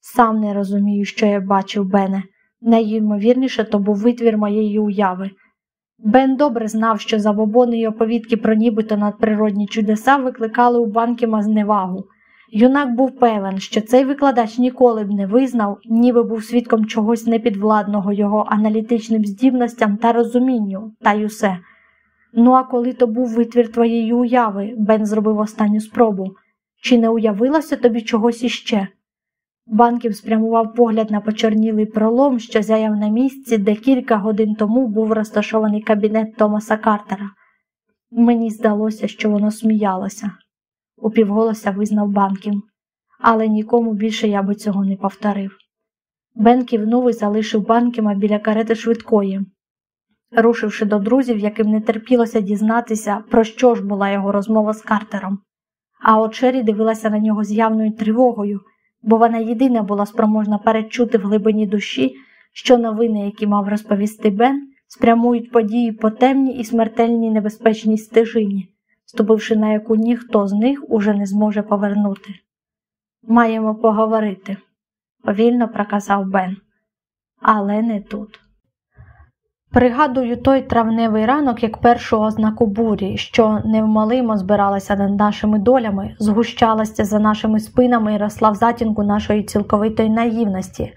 Speaker 1: Сам не розумію, що я бачив, Бене. Найімовірніше то був витвір моєї уяви. Бен добре знав, що забобони й оповідки про нібито надприродні чудеса викликали у банкіма зневагу. Юнак був певен, що цей викладач ніколи б не визнав, ніби був свідком чогось непідвладного його аналітичним здібностям та розумінню, та й усе. Ну, а коли то був витвір твоєї уяви, Бен зробив останню спробу. Чи не уявилося тобі чогось іще? Банків спрямував погляд на почорнілий пролом, що зяяв на місці, де кілька годин тому був розташований кабінет Томаса Картера. Мені здалося, що воно сміялося, упівголоса визнав банків, але нікому більше я би цього не повторив. Бен кивнув і залишив банкіма біля карети швидкої, рушивши до друзів, яким не терпілося дізнатися, про що ж була його розмова з Картером. А очері дивилася на нього з явною тривогою бо вона єдина була спроможна перечути в глибині душі, що новини, які мав розповісти Бен, спрямують події по темній і смертельній небезпечній стежині, ступивши на яку ніхто з них уже не зможе повернути. Маємо поговорити, повільно проказав Бен, але не тут. Пригадую той травневий ранок як першу ознаку бурі, що невмолимо збиралася над нашими долями, згущалася за нашими спинами і росла в затінку нашої цілковитої наївності,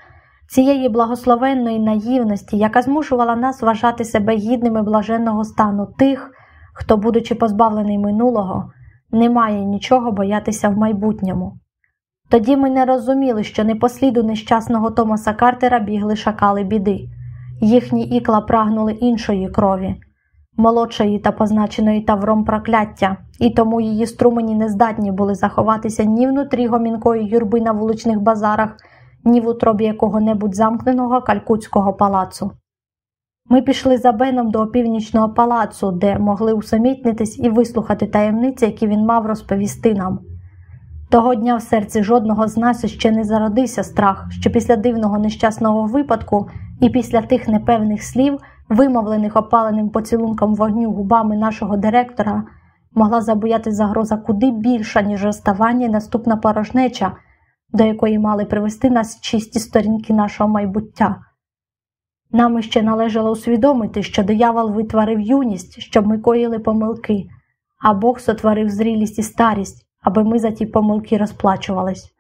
Speaker 1: цієї благословенної наївності, яка змушувала нас вважати себе гідними блаженного стану тих, хто, будучи позбавлений минулого, не має нічого боятися в майбутньому. Тоді ми не розуміли, що не по сліду нещасного Томаса Картера бігли шакали біди. Їхні ікла прагнули іншої крові, молодшої та позначеної тавром прокляття, і тому її струмені не здатні були заховатися ні внутрі гомінкої юрби на вуличних базарах, ні в утробі якого-небудь замкненого калькутського палацу. Ми пішли за Беном до опівнічного палацу, де могли усамітнитись і вислухати таємниці, які він мав розповісти нам. Того дня в серці жодного з нас ще не зародився страх, що після дивного нещасного випадку і після тих непевних слів, вимовлених опаленим поцілунком вогню губами нашого директора, могла забояти загроза куди більша, ніж розставання і наступна порожнеча, до якої мали привести нас чисті сторінки нашого майбуття. Нам іще належало усвідомити, що диявол витворив юність, щоб ми коїли помилки, а Бог сотворив зрілість і старість, аби ми за ті помилки розплачувались.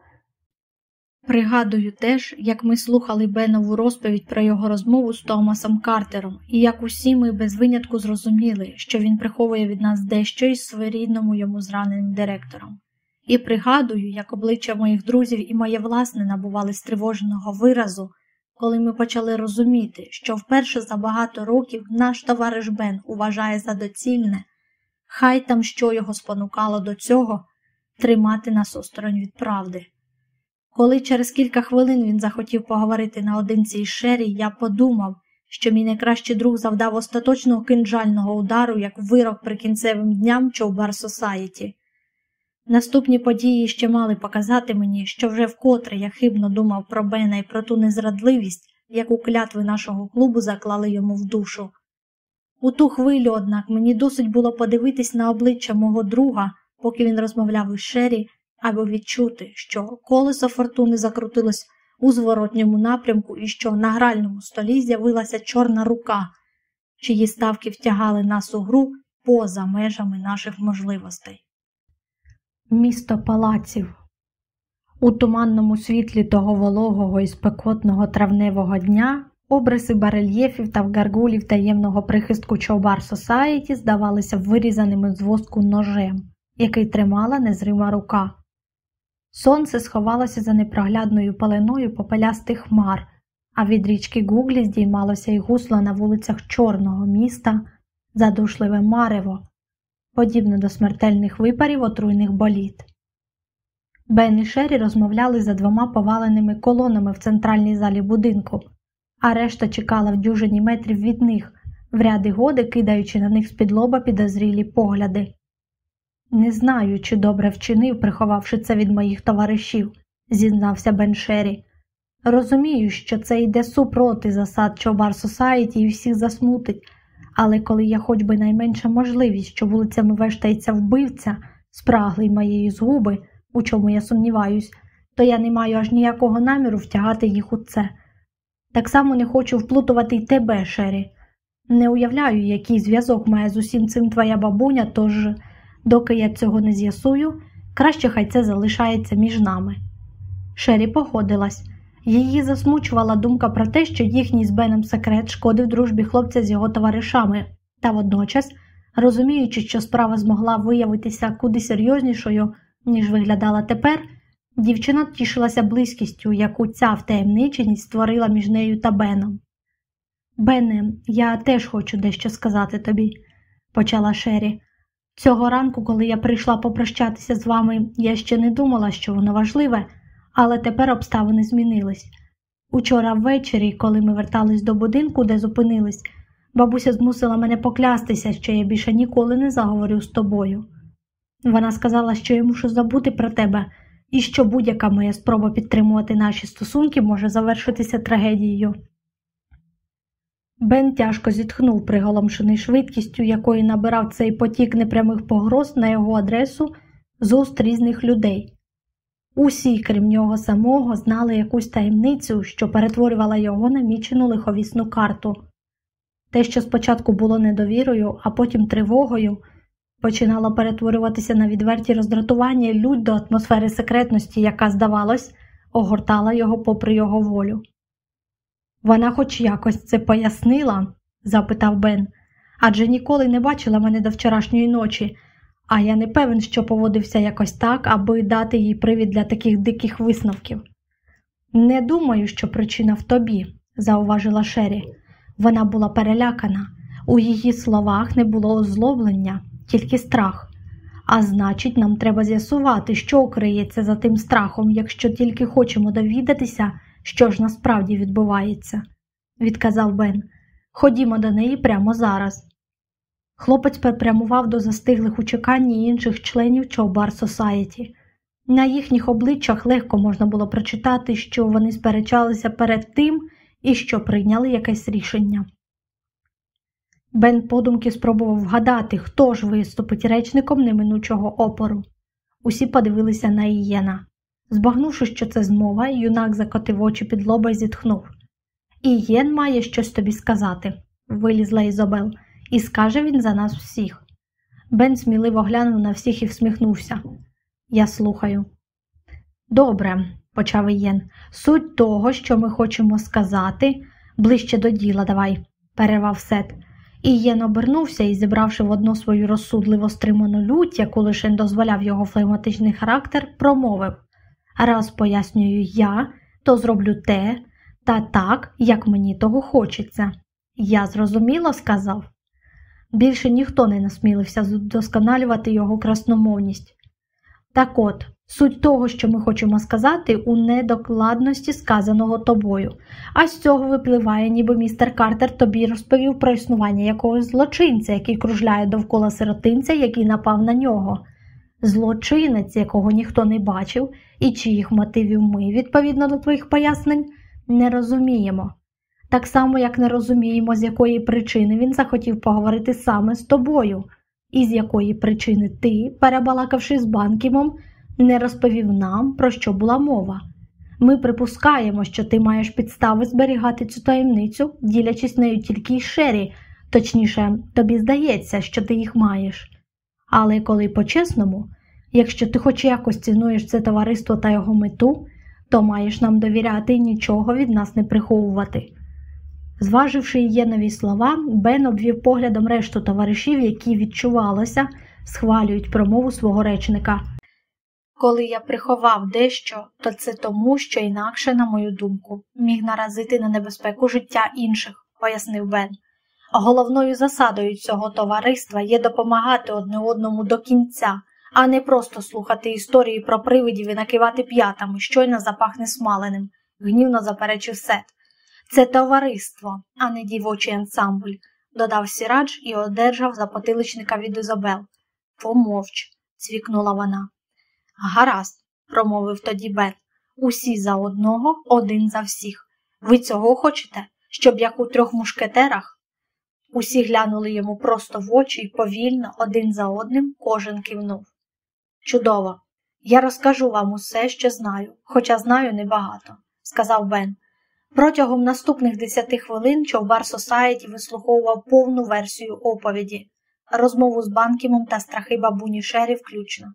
Speaker 1: Пригадую теж, як ми слухали Бенову розповідь про його розмову з Томасом Картером, і як усі ми без винятку зрозуміли, що він приховує від нас дещо із своєрідному йому зраненим директором. І пригадую, як обличчя моїх друзів і моє власне набували стривоженого виразу, коли ми почали розуміти, що вперше за багато років наш товариш Бен уважає за доцільне, хай там що його спонукало до цього тримати нас осторонь від правди. Коли через кілька хвилин він захотів поговорити наодинці із Шері, я подумав, що мій найкращий друг завдав остаточного кинджального удару як вирок прикінцевим дням Човбар Сосаєті. Наступні події ще мали показати мені, що вже вкотре я хибно думав про Бена і про ту незрадливість, яку клятви нашого клубу заклали йому в душу. У ту хвилю, однак, мені досить було подивитись на обличчя мого друга, поки він розмовляв із Шері, аби відчути, що колесо фортуни закрутилось у зворотньому напрямку і що на гральному столі з'явилася чорна рука, чиї ставки втягали нас у гру поза межами наших можливостей. Місто палаців. У туманному світлі того вологого і спекотного травневого дня обриси барельєфів та гаргулів таємного прихистку Чобар Сосаєті здавалися вирізаними з воску ножем, який тримала незрима рука. Сонце сховалося за непроглядною паленою попелястих хмар, а від річки Гуглі здіймалося й гусло на вулицях Чорного міста, задушливе марево, подібне до смертельних випарів отруйних боліт. Бен і Шері розмовляли за двома поваленими колонами в центральній залі будинку, а решта чекала в дюжині метрів від них, в ряди годи кидаючи на них з-під лоба підозрілі погляди. Не знаю, чи добре вчинив, приховавши це від моїх товаришів, зізнався Беншері. Розумію, що це йде супроти засад Чобар Сосаєті і всіх засмутить, але коли я хоч би найменша можливість, що вулицями вештається вбивця, спраглий моєї згуби, у чому я сумніваюсь, то я не маю аж ніякого наміру втягати їх у це. Так само не хочу вплутувати й тебе, Шері. Не уявляю, який зв'язок має з усім цим твоя бабуня, тож. Доки я цього не з'ясую, краще хай це залишається між нами. Шері погодилась. Її засмучувала думка про те, що їхній з Беном секрет шкодив дружбі хлопця з його товаришами, та водночас, розуміючи, що справа змогла виявитися куди серйознішою, ніж виглядала тепер, дівчина тішилася близькістю, яку ця втаємниченість створила між нею та Беном. Бене, я теж хочу дещо сказати тобі, почала Шері. Цього ранку, коли я прийшла попрощатися з вами, я ще не думала, що воно важливе, але тепер обставини змінились. Учора ввечері, коли ми вертались до будинку, де зупинились, бабуся змусила мене поклястися, що я більше ніколи не заговорю з тобою. Вона сказала, що я мушу забути про тебе і що будь-яка моя спроба підтримувати наші стосунки може завершитися трагедією. Бен тяжко зітхнув, приголомшений швидкістю, якої набирав цей потік непрямих погроз на його адресу з уст різних людей. Усі, крім нього самого, знали якусь таємницю, що перетворювала його на мічену лиховісну карту. Те, що спочатку було недовірою, а потім тривогою, починало перетворюватися на відверті роздратування лють до атмосфери секретності, яка, здавалось, огортала його попри його волю. Вона хоч якось це пояснила? запитав Бен, адже ніколи не бачила мене до вчорашньої ночі, а я не певен, що поводився якось так, аби дати їй привід для таких диких висновків. Не думаю, що причина в тобі, зауважила Шері. Вона була перелякана. У її словах не було озлоблення, тільки страх. А значить, нам треба з'ясувати, що криється за тим страхом, якщо тільки хочемо довідатися, що ж насправді відбувається, відказав Бен. Ходімо до неї прямо зараз. Хлопець прямував до застиглих у чеканні інших членів Чоубар Сосаєті. На їхніх обличчях легко можна було прочитати, що вони сперечалися перед тим і що прийняли якесь рішення. Бен подумки спробував вгадати, хто ж виступить речником неминучого опору. Усі подивилися на Ієна. Збагнувши, що це змова, юнак закотив очі під лоба і зітхнув. Ієн має щось тобі сказати, вилізла Ізобел, і скаже він за нас всіх. Бен сміливо глянув на всіх і всміхнувся. Я слухаю. Добре, почав Ієн. Суть того, що ми хочемо сказати, ближче до діла давай, перервав Сет. Ієн обернувся і, зібравши в одну свою розсудливо стриману лють, яку лише дозволяв його флегматичний характер, промовив Раз пояснюю я, то зроблю те та так, як мені того хочеться. Я зрозуміло сказав. Більше ніхто не насмілився вдосконалювати його красномовність. Так от, суть того, що ми хочемо сказати, у недокладності сказаного тобою, а з цього випливає, ніби містер Картер тобі розповів про існування якогось злочинця, який кружляє довкола сиротинця, який напав на нього. Злочинець, якого ніхто не бачив, і чиїх мотивів ми, відповідно до твоїх пояснень, не розуміємо. Так само, як не розуміємо, з якої причини він захотів поговорити саме з тобою, і з якої причини ти, перебалакавши з банкімом, не розповів нам, про що була мова. Ми припускаємо, що ти маєш підстави зберігати цю таємницю, ділячись нею тільки й шері, точніше, тобі здається, що ти їх маєш. Але коли по-чесному, якщо ти хоч якось цінуєш це товариство та його мету, то маєш нам довіряти і нічого від нас не приховувати. Зваживши її нові слова, Бен обвів поглядом решту товаришів, які відчувалося, схвалюють промову свого речника. Коли я приховав дещо, то це тому, що інакше, на мою думку, міг наразити на небезпеку життя інших, пояснив Бен. Головною засадою цього товариства є допомагати одне одному до кінця, а не просто слухати історії про привидів і накивати п'ятами, щойно запахне смаленим, гнівно заперечив Сет. Це товариство, а не дівочий ансамбль, додав Сірадж і одержав запотиличника від Ізобел. Помовч, цвікнула вона. Гаразд, промовив тоді Бет. Усі за одного, один за всіх. Ви цього хочете, щоб як у трьох мушкетерах? Усі глянули йому просто в очі і повільно, один за одним, кожен кивнув. Чудово. Я розкажу вам усе, що знаю, хоча знаю небагато, сказав Бен. Протягом наступних десяти хвилин Човбар Сосаєті вислуховував повну версію оповіді, розмову з банкімом та страхи бабуні Шері включно.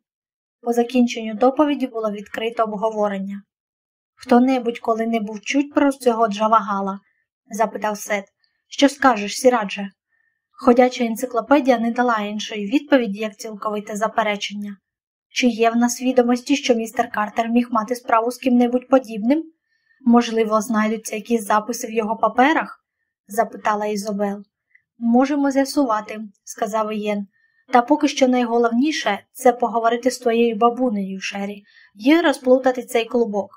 Speaker 1: По закінченню доповіді було відкрито обговорення. Хто небудь коли-небудь чуть про цього Джавагала? запитав Сет. Що скажеш, Сірадже? Ходяча енциклопедія не дала іншої відповіді, як цілковите заперечення. Чи є в нас відомості, що містер Картер міг мати справу з ким-небудь подібним? Можливо, знайдуться якісь записи в його паперах? запитала Ізобел. Можемо з'ясувати, сказав Ієн. Та поки що найголовніше це поговорити з твоєю бабунею, Шері, і розплутати цей клубок.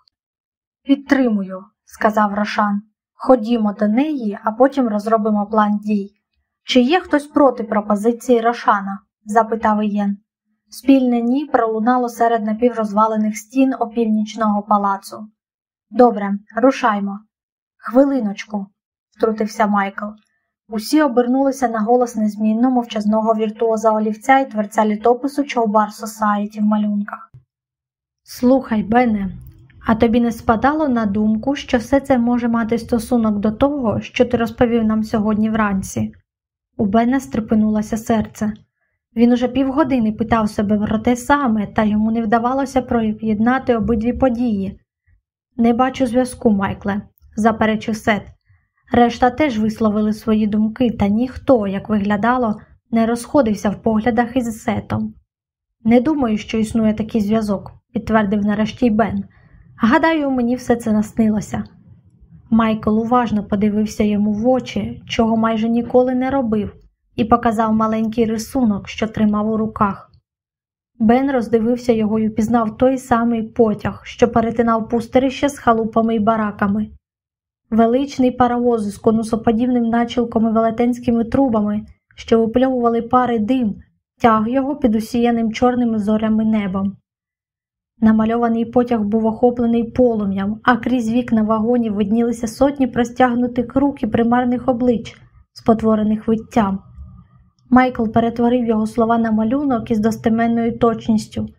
Speaker 1: Підтримую, сказав Рошан. Ходімо до неї, а потім розробимо план дій. Чи є хтось проти пропозиції Рошана? запитав Ієн. Спільне ні пролунало серед напіврозвалених стін опівнічного палацу. Добре, рушаймо. Хвилиночку, втрутився Майкл. Усі обернулися на голос незмінно мовчазного віртуоза олівця і творця літопису Човбар Сосаїті в малюнках. Слухай, Бене, а тобі не спадало на думку, що все це може мати стосунок до того, що ти розповів нам сьогодні вранці? У Бена стрепенулося серце. Він уже півгодини питав себе про те саме, та йому не вдавалося проєднати обидві події. Не бачу зв'язку, Майкле, заперечив Сет. Решта теж висловили свої думки, та ніхто, як виглядало, не розходився в поглядах із Сетом. Не думаю, що існує такий зв'язок, підтвердив нарешті Бен. Гадаю, мені все це наснилося. Майкл уважно подивився йому в очі, чого майже ніколи не робив, і показав маленький рисунок, що тримав у руках. Бен роздивився його і пізнав той самий потяг, що перетинав пустирище з халупами й бараками. Величний паровоз із конусоподібним начілком і велетенськими трубами, що випльовували пари дим, тяг його під усіяним чорними зорями небом. Намальований потяг був охоплений полум'ям, а крізь вікна вагонів виднілися сотні простягнутих рук і примарних облич, спотворених виттям. Майкл перетворив його слова на малюнок із достеменною точністю.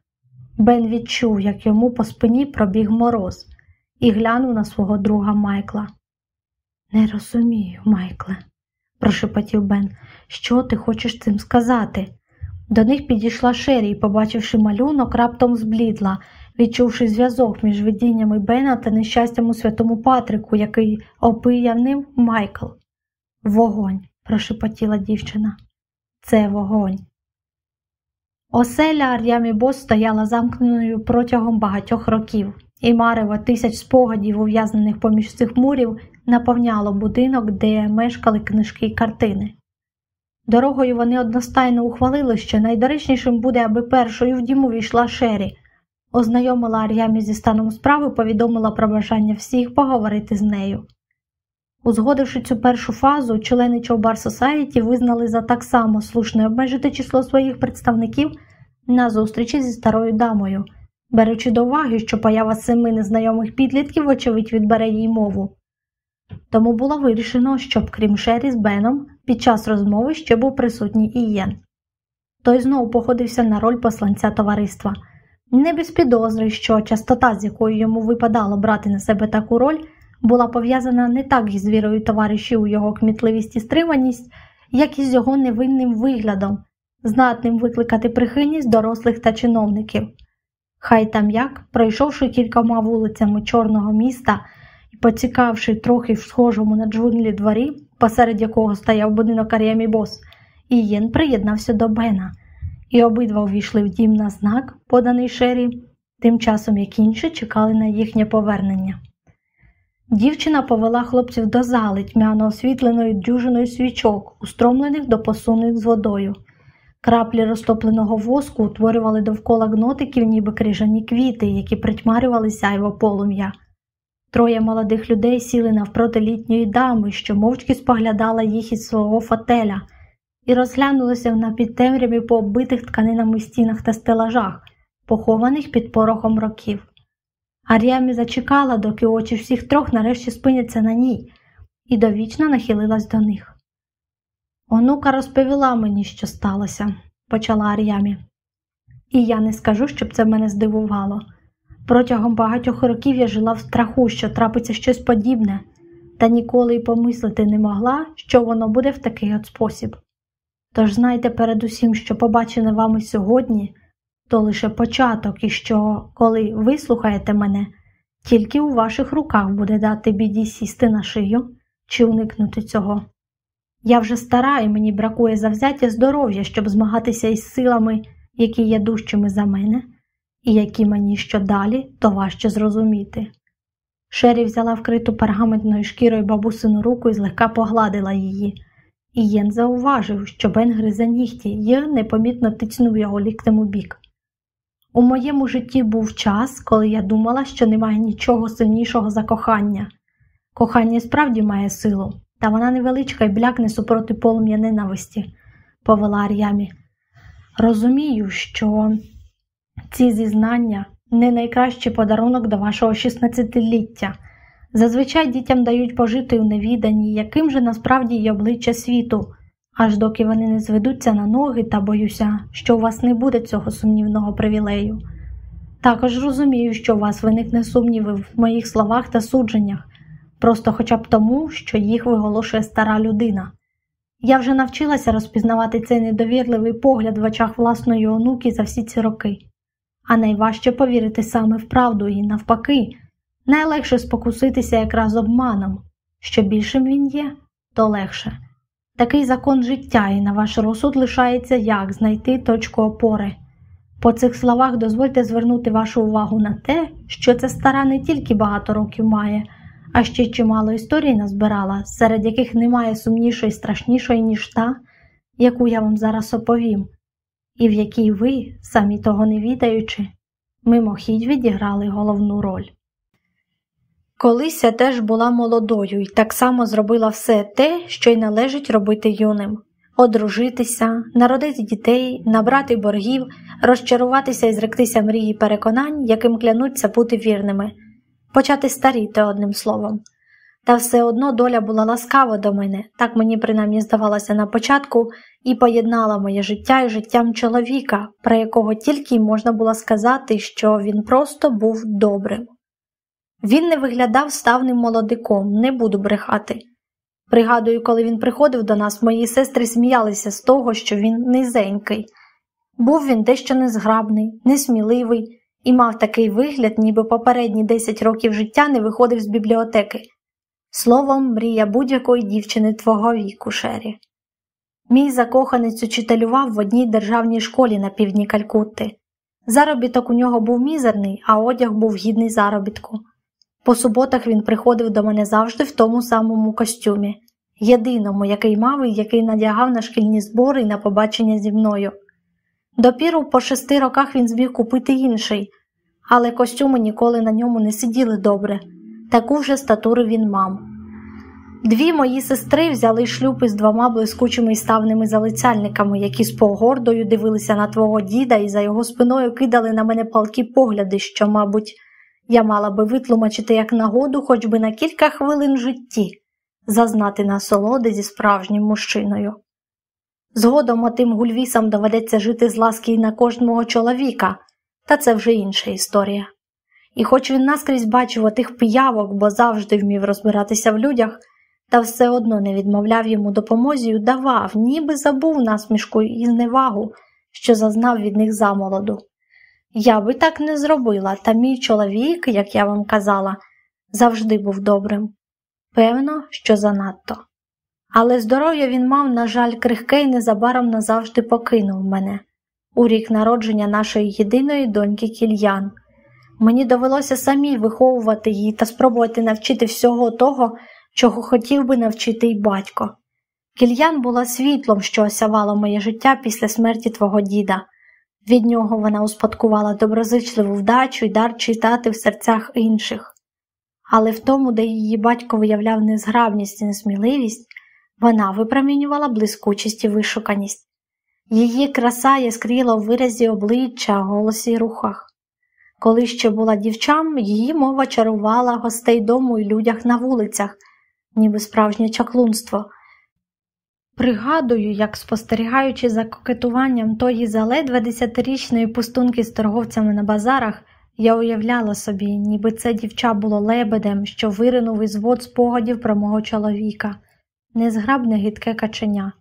Speaker 1: Бен відчув, як йому по спині пробіг мороз, і глянув на свого друга Майкла. Не розумію, Майкле, прошепотів Бен, що ти хочеш цим сказати? До них підійшла Шері і, побачивши малюнок, раптом зблідла, відчувши зв'язок між видіннями Бена та нещастям у святому Патрику, який опияв ним Майкл. Вогонь, прошепотіла дівчина. Це вогонь. Оселя Ар'ямі Бос стояла замкненою протягом багатьох років, і марево тисяч спогадів, ув'язнених поміж цих мурів, наповняло будинок, де мешкали книжки й картини. Дорогою вони одностайно ухвалили, що найдоречнішим буде, аби першою в дім увійшла Шері, ознайомила Ар'ямі зі станом справи, повідомила про бажання всіх поговорити з нею. Узгодивши цю першу фазу, члени Човбар Сосаєті визнали за так само слушне обмежити число своїх представників на зустрічі зі старою дамою, беручи до уваги, що поява семи незнайомих підлітків, очевидь, відбере їй мову. Тому було вирішено, щоб, крім Шері з Беном, під час розмови ще був присутній Ієн. Той знову походився на роль посланця товариства, не без підозри, що частота, з якою йому випадало брати на себе таку роль, була пов'язана не так із вірою товаришів у його кмітливість і стриманість, як і з його невинним виглядом, знатним викликати прихильність дорослих та чиновників. Хай там як, пройшовши кількома вулицями чорного міста і поцікавши трохи в схожому на джунглі дворі, посеред якого стояв будинок Аріамі Бос, Ієн приєднався до Бена, і обидва увійшли в дім на знак, поданий Шері, тим часом як інші чекали на їхнє повернення. Дівчина повела хлопців до зали, тьмяно освітленої дюжиною свічок, устромлених до посуних з водою. Краплі розтопленого воску утворювали довкола гнотиків, ніби крижані квіти, які притьмарювали сяйво полум'я. Троє молодих людей сіли навпроти літньої дами, що мовчки споглядала їх із свого фотеля, і розглянулися на підтемряві по оббитих тканинами стінах та стелажах, похованих під порохом років. Ар'ямі зачекала, доки очі всіх трьох нарешті спиняться на ній, і довічно нахилилась до них. Онука розповіла мені, що сталося, почала Ар'ямі. І я не скажу, щоб це мене здивувало. Протягом багатьох років я жила в страху, що трапиться щось подібне, та ніколи й помислити не могла, що воно буде в такий от спосіб. Тож знайте передусім, що побачене вами сьогодні то лише початок і що, коли ви слухаєте мене, тільки у ваших руках буде дати біді сісти на шию чи уникнути цього. Я вже стара і мені бракує завзяття здоров'я, щоб змагатися із силами, які є дужчими за мене, і які мені що далі, то важче зрозуміти. Шері взяла вкриту пергаментною шкірою бабусину руку і злегка погладила її. І Єн зауважив, що Бен гризе нігті і непомітно тицнув його ліктем у бік. У моєму житті був час, коли я думала, що немає нічого сильнішого за кохання. Кохання справді має силу, та вона невеличка і блякне супроти полум'я ненависті, повела Ар'ямі. Розумію, що ці зізнання не найкращий подарунок до вашого 16-ліття. Зазвичай дітям дають пожити у невіданні, яким же насправді є обличчя світу, аж доки вони не зведуться на ноги та боюся, що у вас не буде цього сумнівного привілею. Також розумію, що у вас виникне сумніви в моїх словах та судженнях, просто хоча б тому, що їх виголошує стара людина. Я вже навчилася розпізнавати цей недовірливий погляд в очах власної онуки за всі ці роки, а найважче повірити саме в правду і навпаки, найлегше спокуситися якраз обманом. Що більшим він є, то легше. Такий закон життя, і на ваш розсуд лишається як знайти точку опори. По цих словах дозвольте звернути вашу увагу на те, що ця стара не тільки багато років має, а ще чимало історій назбирала, серед яких немає сумнішої і страшнішої, ніж та, яку я вам зараз оповім, і в якій ви, самі того не відаючи, мимохідь відіграли головну роль. Колись я теж була молодою і так само зробила все те, що й належить робити юним одружитися, народити дітей, набрати боргів, розчаруватися і зректися мрії переконань, яким клянуться бути вірними, почати старіти одним словом. Та все одно доля була ласкава до мене, так мені принаймні здавалося на початку, і поєднала моє життя із життям чоловіка, про якого тільки й можна було сказати, що він просто був добрим. Він не виглядав ставним молодиком, не буду брехати. Пригадую, коли він приходив до нас, мої сестри сміялися з того, що він низенький. Був він дещо незграбний, несміливий і мав такий вигляд, ніби попередні 10 років життя не виходив з бібліотеки. Словом, мрія будь-якої дівчини твого віку, Шері. Мій закоханець учителював в одній державній школі на півдні Калькутти. Заробіток у нього був мізерний, а одяг був гідний заробітку. По суботах він приходив до мене завжди в тому самому костюмі, єдиному, який мав і який надягав на шкільні збори і на побачення зі мною. Допіру по шести роках він зміг купити інший, але костюми ніколи на ньому не сиділи добре, таку вже статуру він мав. Дві мої сестри взяли шлюб із двома блискучими і ставними залицяльниками, які з погордою дивилися на твого діда і за його спиною кидали на мене палкі погляди, що, мабуть, я мала би витлумачити як нагоду хоч би на кілька хвилин житті, зазнати насолоди зі справжнім мужчиною. Згодом отим гульвісам доведеться жити з ласки й на кожного чоловіка, та це вже інша історія. І хоч він наскрізь бачив отих пиявок, бо завжди вмів розбиратися в людях, та все одно не відмовляв йому допомозі й давав, ніби забув насмішку і зневагу, що зазнав від них замолоду. Я би так не зробила, та мій чоловік, як я вам казала, завжди був добрим. Певно, що занадто. Але здоров'я він мав, на жаль, крихке і незабаром назавжди покинув мене у рік народження нашої єдиної доньки кільян. Мені довелося самій виховувати її та спробувати навчити всього того, чого хотів би навчити й батько. Кільян була світлом, що осявало моє життя після смерті твого діда. Від нього вона успадкувала доброзичливу вдачу й дар читати в серцях інших. Але в тому, де її батько виявляв незграбність і несміливість, вона випромінювала блискучість і вишуканість. Її краса яскріла в виразі обличчя, голосі й рухах. Коли ще була дівчам, її мова чарувала гостей дому і людях на вулицях, ніби справжнє чаклунство. Пригадую, як спостерігаючи за кокетуванням тої заледве десятирічної пустунки з торговцями на базарах, я уявляла собі, ніби це дівча було лебедем, що виринув із вод спогадів про мого чоловіка, незграбне гидке каченя.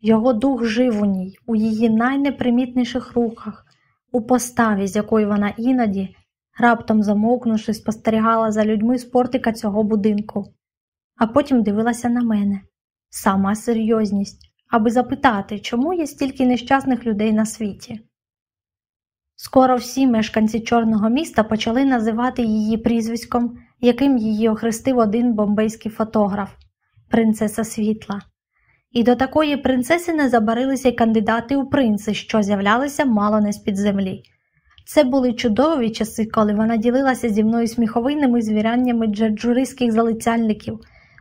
Speaker 1: Його дух жив у ній, у її найнепримітніших рухах, у поставі, з якою вона іноді, раптом замовкнувши, спостерігала за людьми з портика цього будинку, а потім дивилася на мене сама серйозність, аби запитати, чому є стільки нещасних людей на світі. Скоро всі мешканці Чорного міста почали називати її прізвиськом, яким її охрестив один бомбейський фотограф принцеса світла. І до такої принцеси не забарилися й кандидати у принци, що з'являлися мало не з під землі. Це були чудові часи, коли вона ділилася зі мною сміховинними звіряннями джаджуриських залицяльників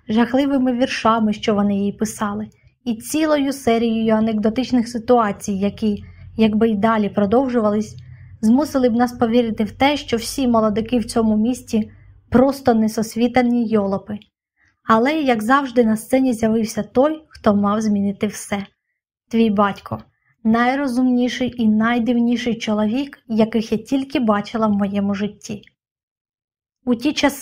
Speaker 1: жахливими віршами, що вони їй писали, і цілою серією анекдотичних ситуацій, які, якби й далі продовжувались, змусили б нас повірити в те, що всі молодики в цьому місті просто несосвітані йолопи. Але, як завжди, на сцені з'явився той, хто мав змінити все. Твій батько, найрозумніший і найдивніший чоловік, яких я тільки бачила в моєму житті. У ті часи